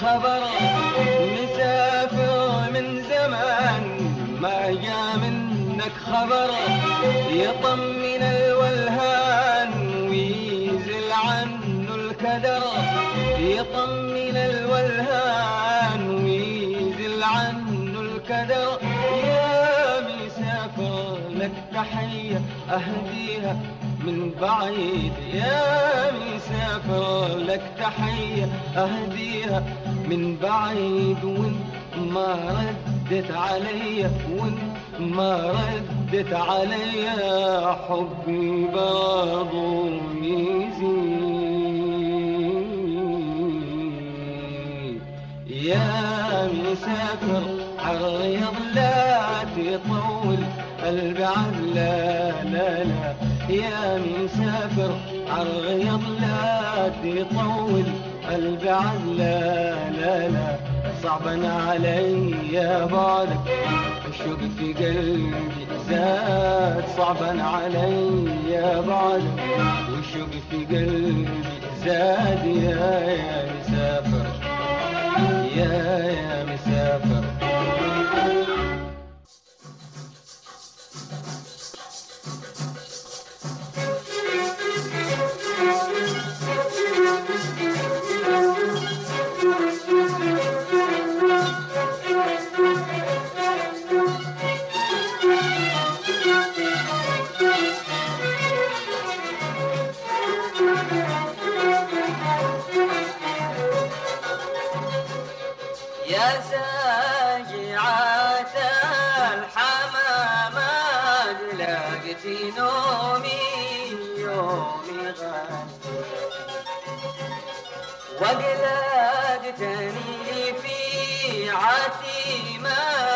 خبر مسافر من زمان ما جا منك خبر يطمن الولهان ويزل عنه الكدر. يطمن الولهان ويزل عنه الكدر. يا مسافر لك تحية أهديها من بعيد يا مسافر لك تحية أهديها. من بعيد وانت ما ردت علي وانت ما ردت علي حبي برضو يزيد يا مسافر عريض لا تطول البعد لا لا لا. يا مسافر عريض لا تطول البعد لا لا لا. صعبا علي بعدك الشوق في قلبي زاد. صعبا علي بعدك والشوق في قلبي زاد. يا يا مسافر يا يا مسافر. وقلقتني في عتيمة.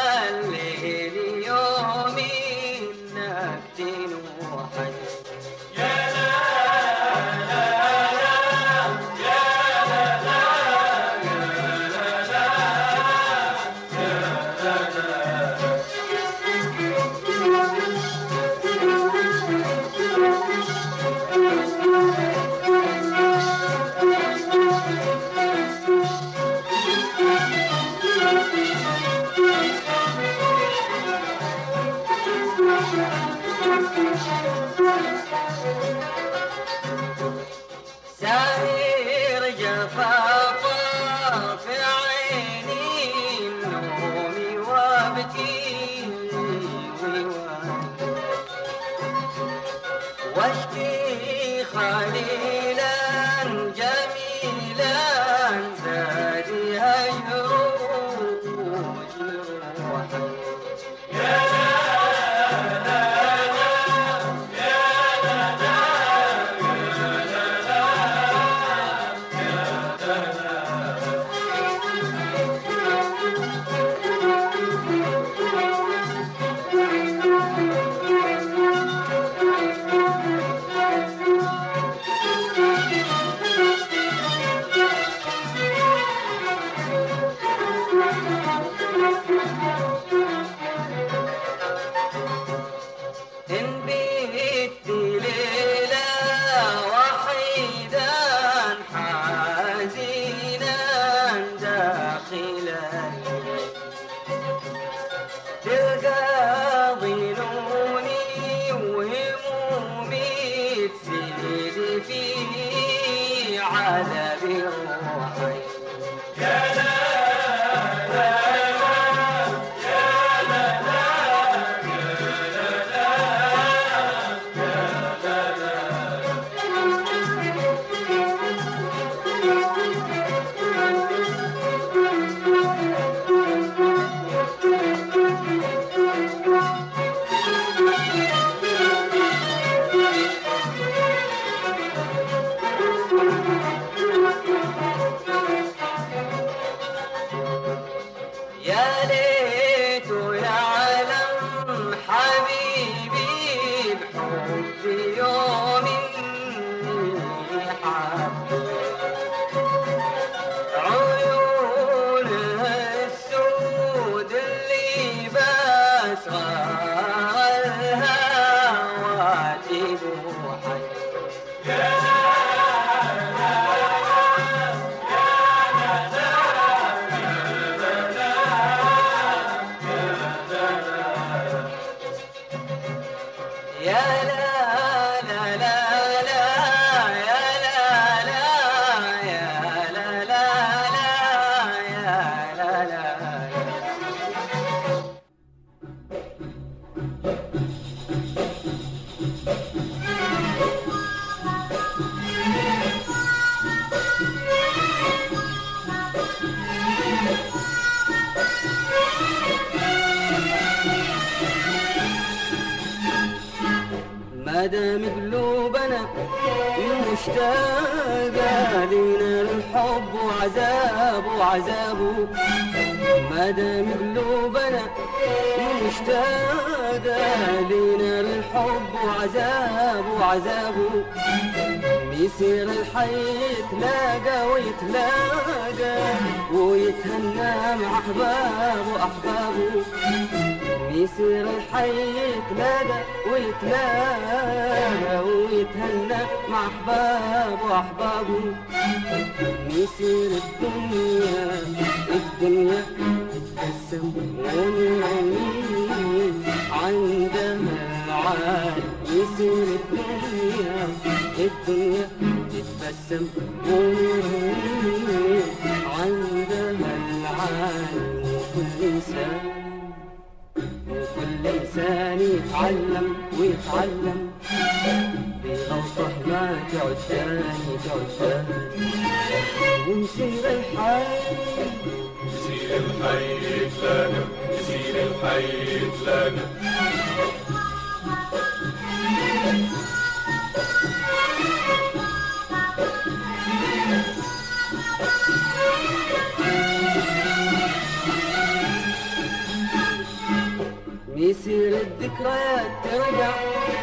ترجع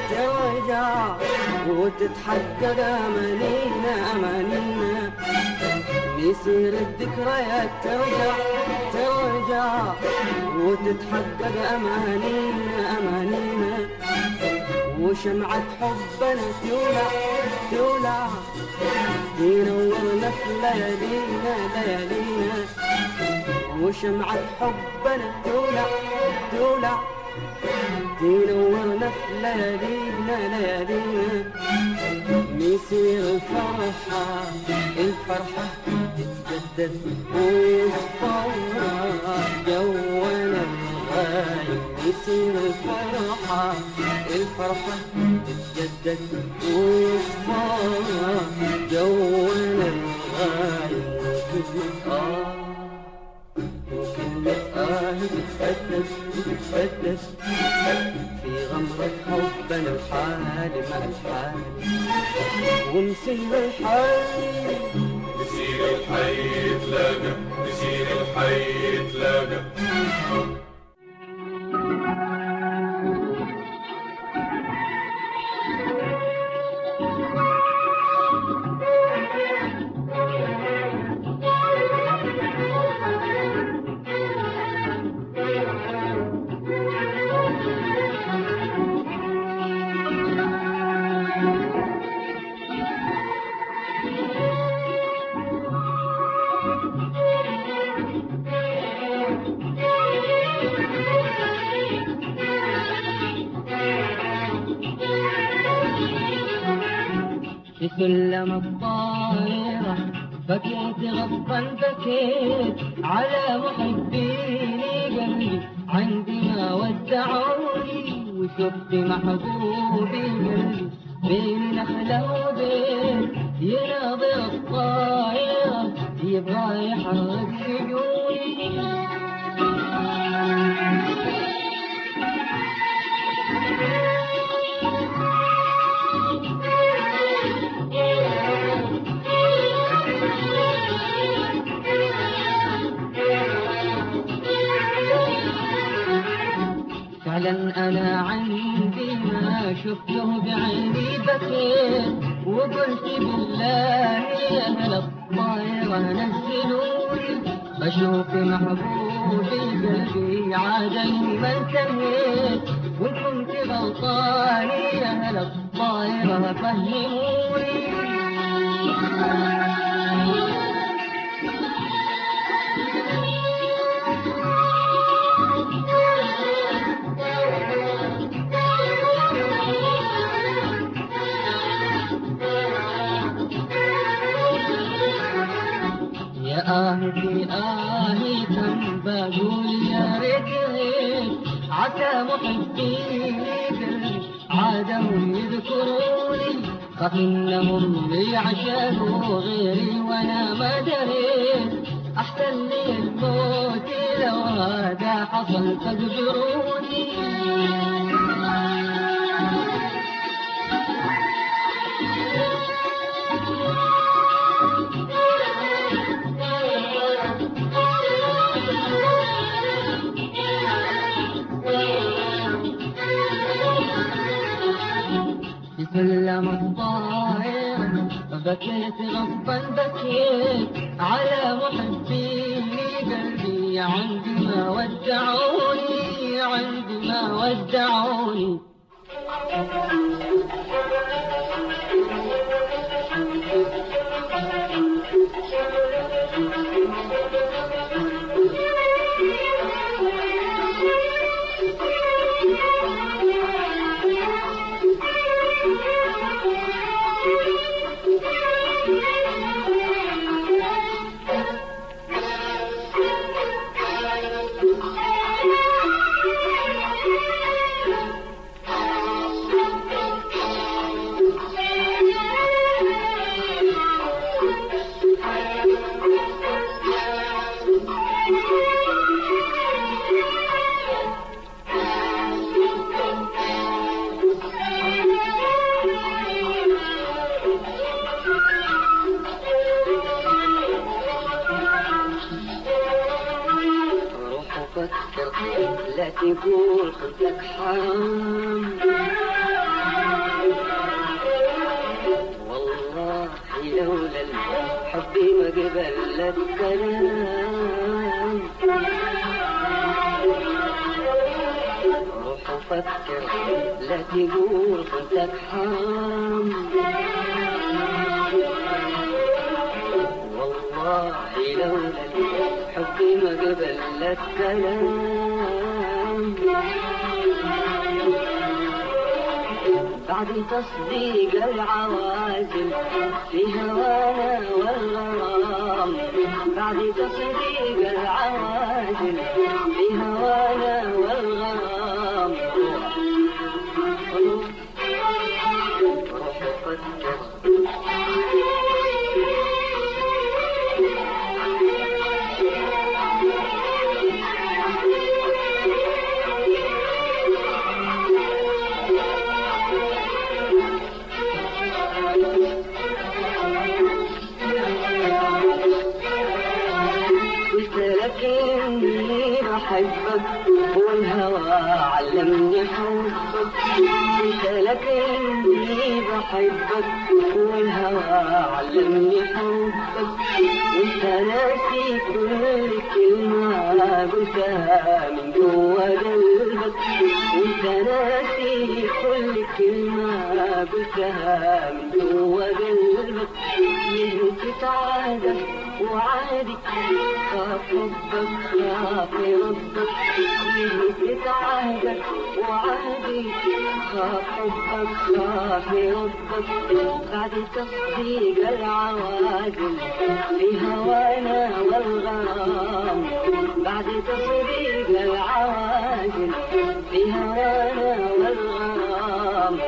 ترجع. وتتحقق أمانينا أمانينا يصير الذكريات ترجع ترجع. وتتحقق أمانينا أمانينا وشمعة حبنا تولع تولع. تنورنا في ليالينا ليالينا وشمعة حبنا تولع تولع. في ليالينا ليالينا يصير الفرحة الفرحة تتجدد ويصفى جونا الغايب يصير الفرحة الفرحة تتجدد ويصفى جونا الغايب وكل آه وكلمة آه بتتقدس بتتقدس في غمرة حبنا الحال مع الحال؟ ومسير الحال يصير الحي يتلاقى يصير الحي يتلاقى سلم الطائرة بكيت غصبا بكيت على محبيني قلبي عندما ودعوني وشفت محبوبي قلبي بين نخلة وبيت يناظر الطائرة يبغى يحرك شجوني فعلا أنا عندي ما شفته بعيني بكيت وقلت بالله يا هلا الطايرة نزلوني بشوف محبوبي قلبي عادني ما انتهيت وان كنت غلطاني يا هلا الطايرة فهموني يا آهتي آهي كم بقول يا ريت عسى محبيني قلبي عادهم يذكروني خاف انهم يعشقوا غيري وأنا ما دريت احسن لي الموت لو هذا حصل فاجبروني سلم الطائر بكيت غصبا بكيت على محبي قلبي عندما ودعوني عندما ودعوني لا تقول خدك حرام. والله لولا الحب ما قبل لك كلام روح فكر لا تقول خدك حرام. والله لولا الحب ما قبل لك كلام تصديق العوازل في هوانا والغرام. بعد تصديق العوازل اني بحبك والهوى علمني حبك وانت ناسي كل كلمة قلتها من جوا قلبك. وانت ناسي كل كلمة قلتها من جوا قلبك. ليه تتعادى وعادي. خاف حبك خاف ربك ليه تتعادى وعادي. خاف حبك خاف ربك بعد تصديق العوادل في هوانا والغرام بعد تصديق العوادل في هوانا والغرام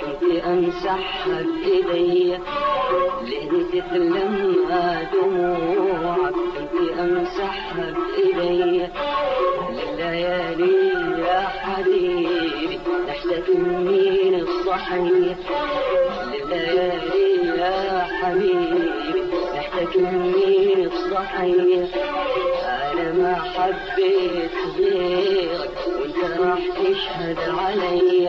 كنت امسحها بايديا ليه نسيت لما دموعك كنت امسحها بايديا لليالي يا حبيبي تحت مين الصحيح لليالي يا حبيبي تحت مين الصحيح أنا ما حبيت غيرك راح تشهد علي.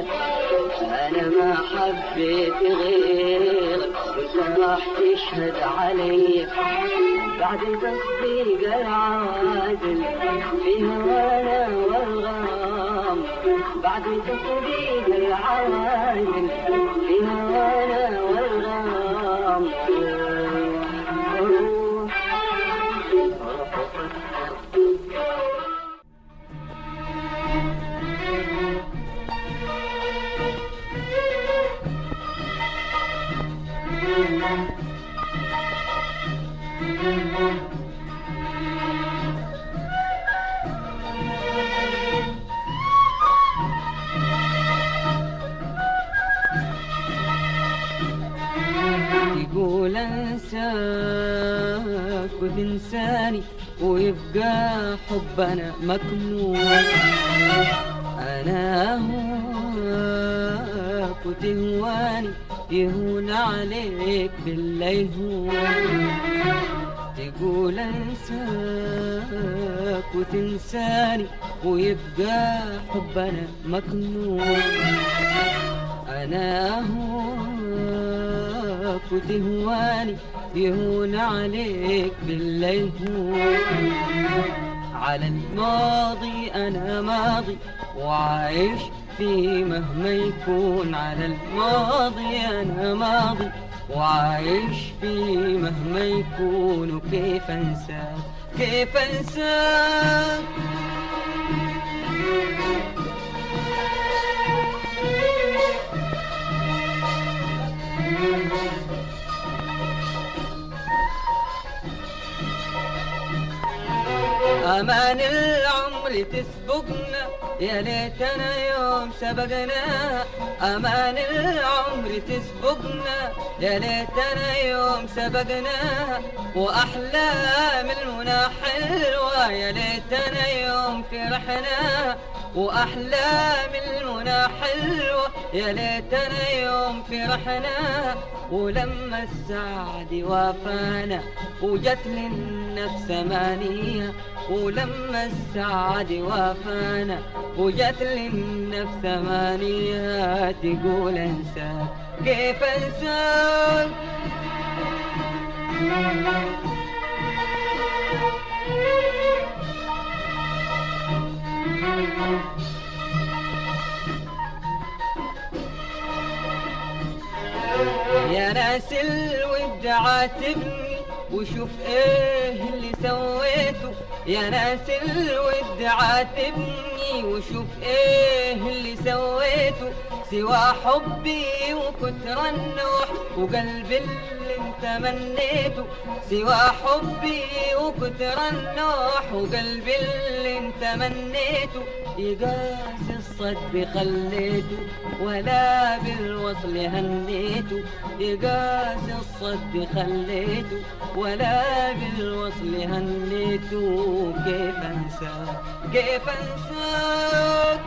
أنا ما حبيت وانت راح تشهد علي. بعد تصديق العوادل في هوانا والغرام بعد تصديق العوادل في هوانا والغرام ويبقى حبنا مكنون. أنا هواك وتهواني يهون عليك بالليهون تقول أنساك وتنساني ويبقى حبنا مكنون. أنا هواك وتهواني يهون عليك بالليهون. على الماضي أنا ماضي وعايش في مهما يكون. على الماضي أنا ماضي وعايش في مهما يكون. وكيف أنساك؟ كيف أنساك؟ أمان العمر تسبقنا يا ليتنا يوم سبقنا. أمان العمر تسبقنا يا ليتنا يوم سبقنا. وأحلام المنى حلوة يا ليتنا يوم فرحنا. وأحلام المنى حلوة. يا ليتنا يوم فرحنا ولما السعد وافانا وجت للنفس مانية ولما السعد وافانا وجت للنفس مانية تقول انساك كيف انساك يا ناس الود عاتبني وشوف إيه اللي سويته. يا ناس الود عاتبني وشوف إيه اللي سويته. سوى حبي وكتر النوح وقلبي اللي انت منيته سوى حبي وكتر النوح وقلبي اللي انت منيته يقاس الصد خليته ولا بالوصل هنيته يقاس الصد خليته ولا بالوصل هنيته كيف أنساك؟ كيف أنساك؟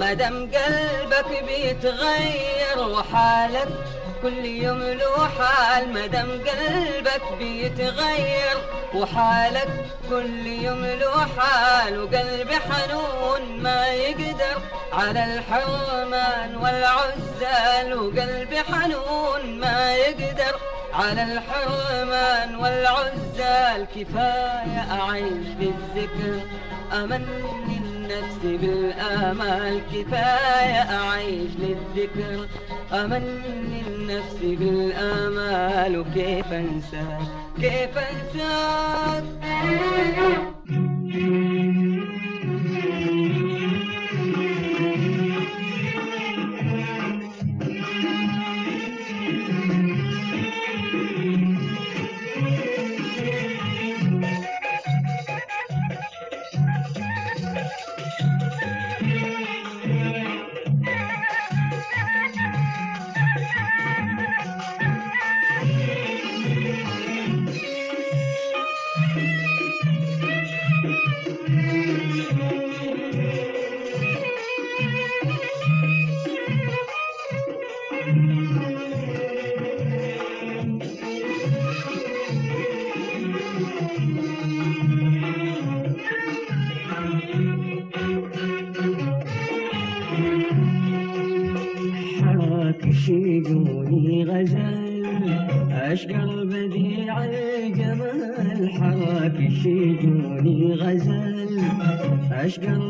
مدام قلبك بيتغير وحالك كل يوم له حال. مدام قلبك بيتغير وحالك كل يوم له حال. وقلبي حنون ما يقدر على الحرمان والعزال. وقلبي حنون ما يقدر على الحرمان والعزال كفاية أعيش بالذكر أمني النفس بالآمال كفاية أعيش للذكر أمني النفس بالآمال وكيف أنساك كيف أنساك question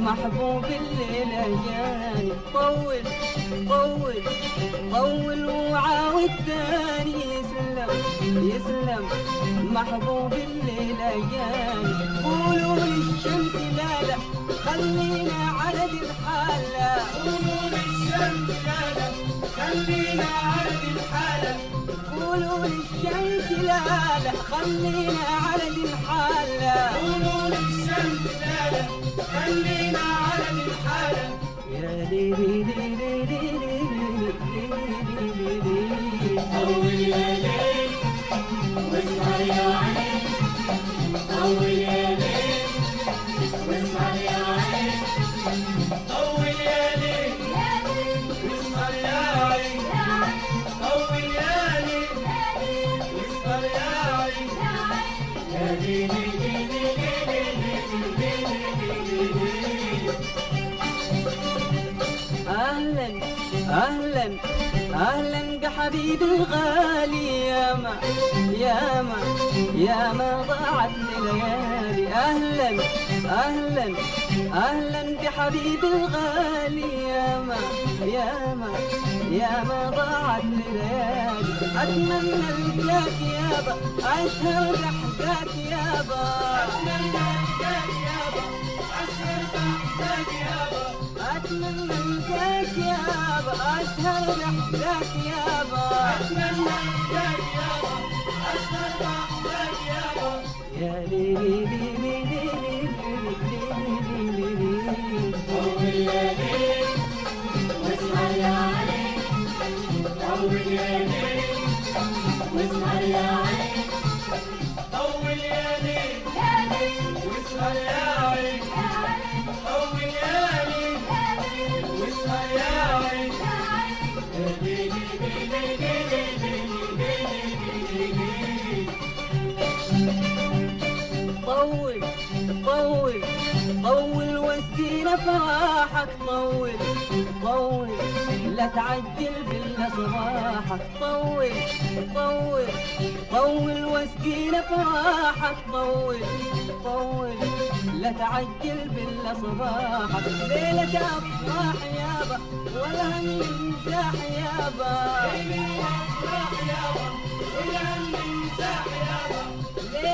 محبوب الليلة جاني طول طول طول وعاود تاني. يسلم يسلم محبوب الليلة جاني قولوا للشمس لا لا خلينا على دي الحالة. قولوا للشمس لا لا خلينا على دي الحالة. قولوا للشمس لا لا خلينا على دي الحالة. قولوا للشمس خلينا على دي الحالة يا ليلي طول يا ليل واسهر يا عين طول يا ليل أهلا أهلا بحبيبي الغالي ياما ياما ياما ضاعت لي ليالي. أهلا أهلا أهلا بحبيبي الغالي ياما ياما ياما ضاعت لي ليالي. أتمنى الجاك يابا أسهر بحداك يابا أتمنى الجاك يابا أسهر بحداك يابا أتمنى الجاك يابا أسهر بحداك يابا أتمنى الجاك يابا أسهر بحداك يابا يا ليلي ليلي ليلي ليلي ليلي ليلي طول يا ليل واسهر يا عين طول يا ليل واسهر يا عين طول يا ليل واسهر يا عين فرحك طول طول. لا تعجل بالله صباحك طول طول. طول واسقينا فرحك طول طول. لا تعجل بالله صباحك ليلة أفراح يابا ولا ينزاح يابا ليلة أفراح يابا ولا ينزاح يابا